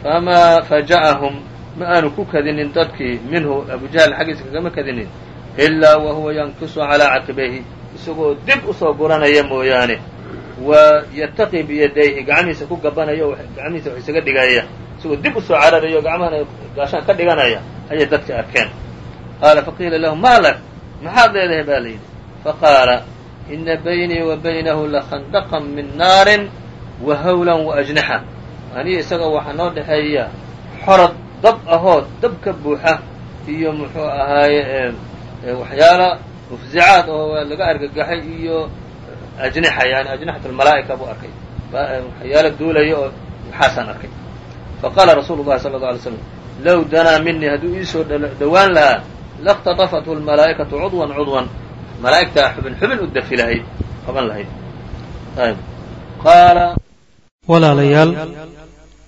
famaa faja'ahum ma aanu ku kadinin dadkii minhu abu jahl xaggiisa kagama kadinin ilaa wa huwa yankisu calaa caqibayhi isagoo dib u soo guranaya mooyaane wa yataqi biyadayhi gacmihiisa ku gabanayo gacmihiisa wax isaga dhigaya isagoo dib u soo cararayo gacmahana gaashaan ka dhiganaya ayay dadka arkeen qaala faqiila lahu maa lak maxaad leedahay baa la yidhi faqaala ina baynii wa baynahu lakhandaqan min naarin wa hawlan wa ajnaxa aniga isaga waxaa noo dhexeeya xorod dab ahoo dab ka buuxa iyo muxuu ahaaye waxyaala mufzicaad oo laga argagaxay iyo ajnixa yani ajnixat almalaa'ika buu arkay. Waxyaala duulaya oo waxaasaan arkay. Faqaala rasuulu llahi sala alla alay slam low danaa minii hadduu iisoo dhowaan lahaa laاkhtatafathu almalaa'ikatu cudwan cudwan. Malaa'igtaa xubin xubin u dafi lahayd qaban lahayd. Qaala walaalayaal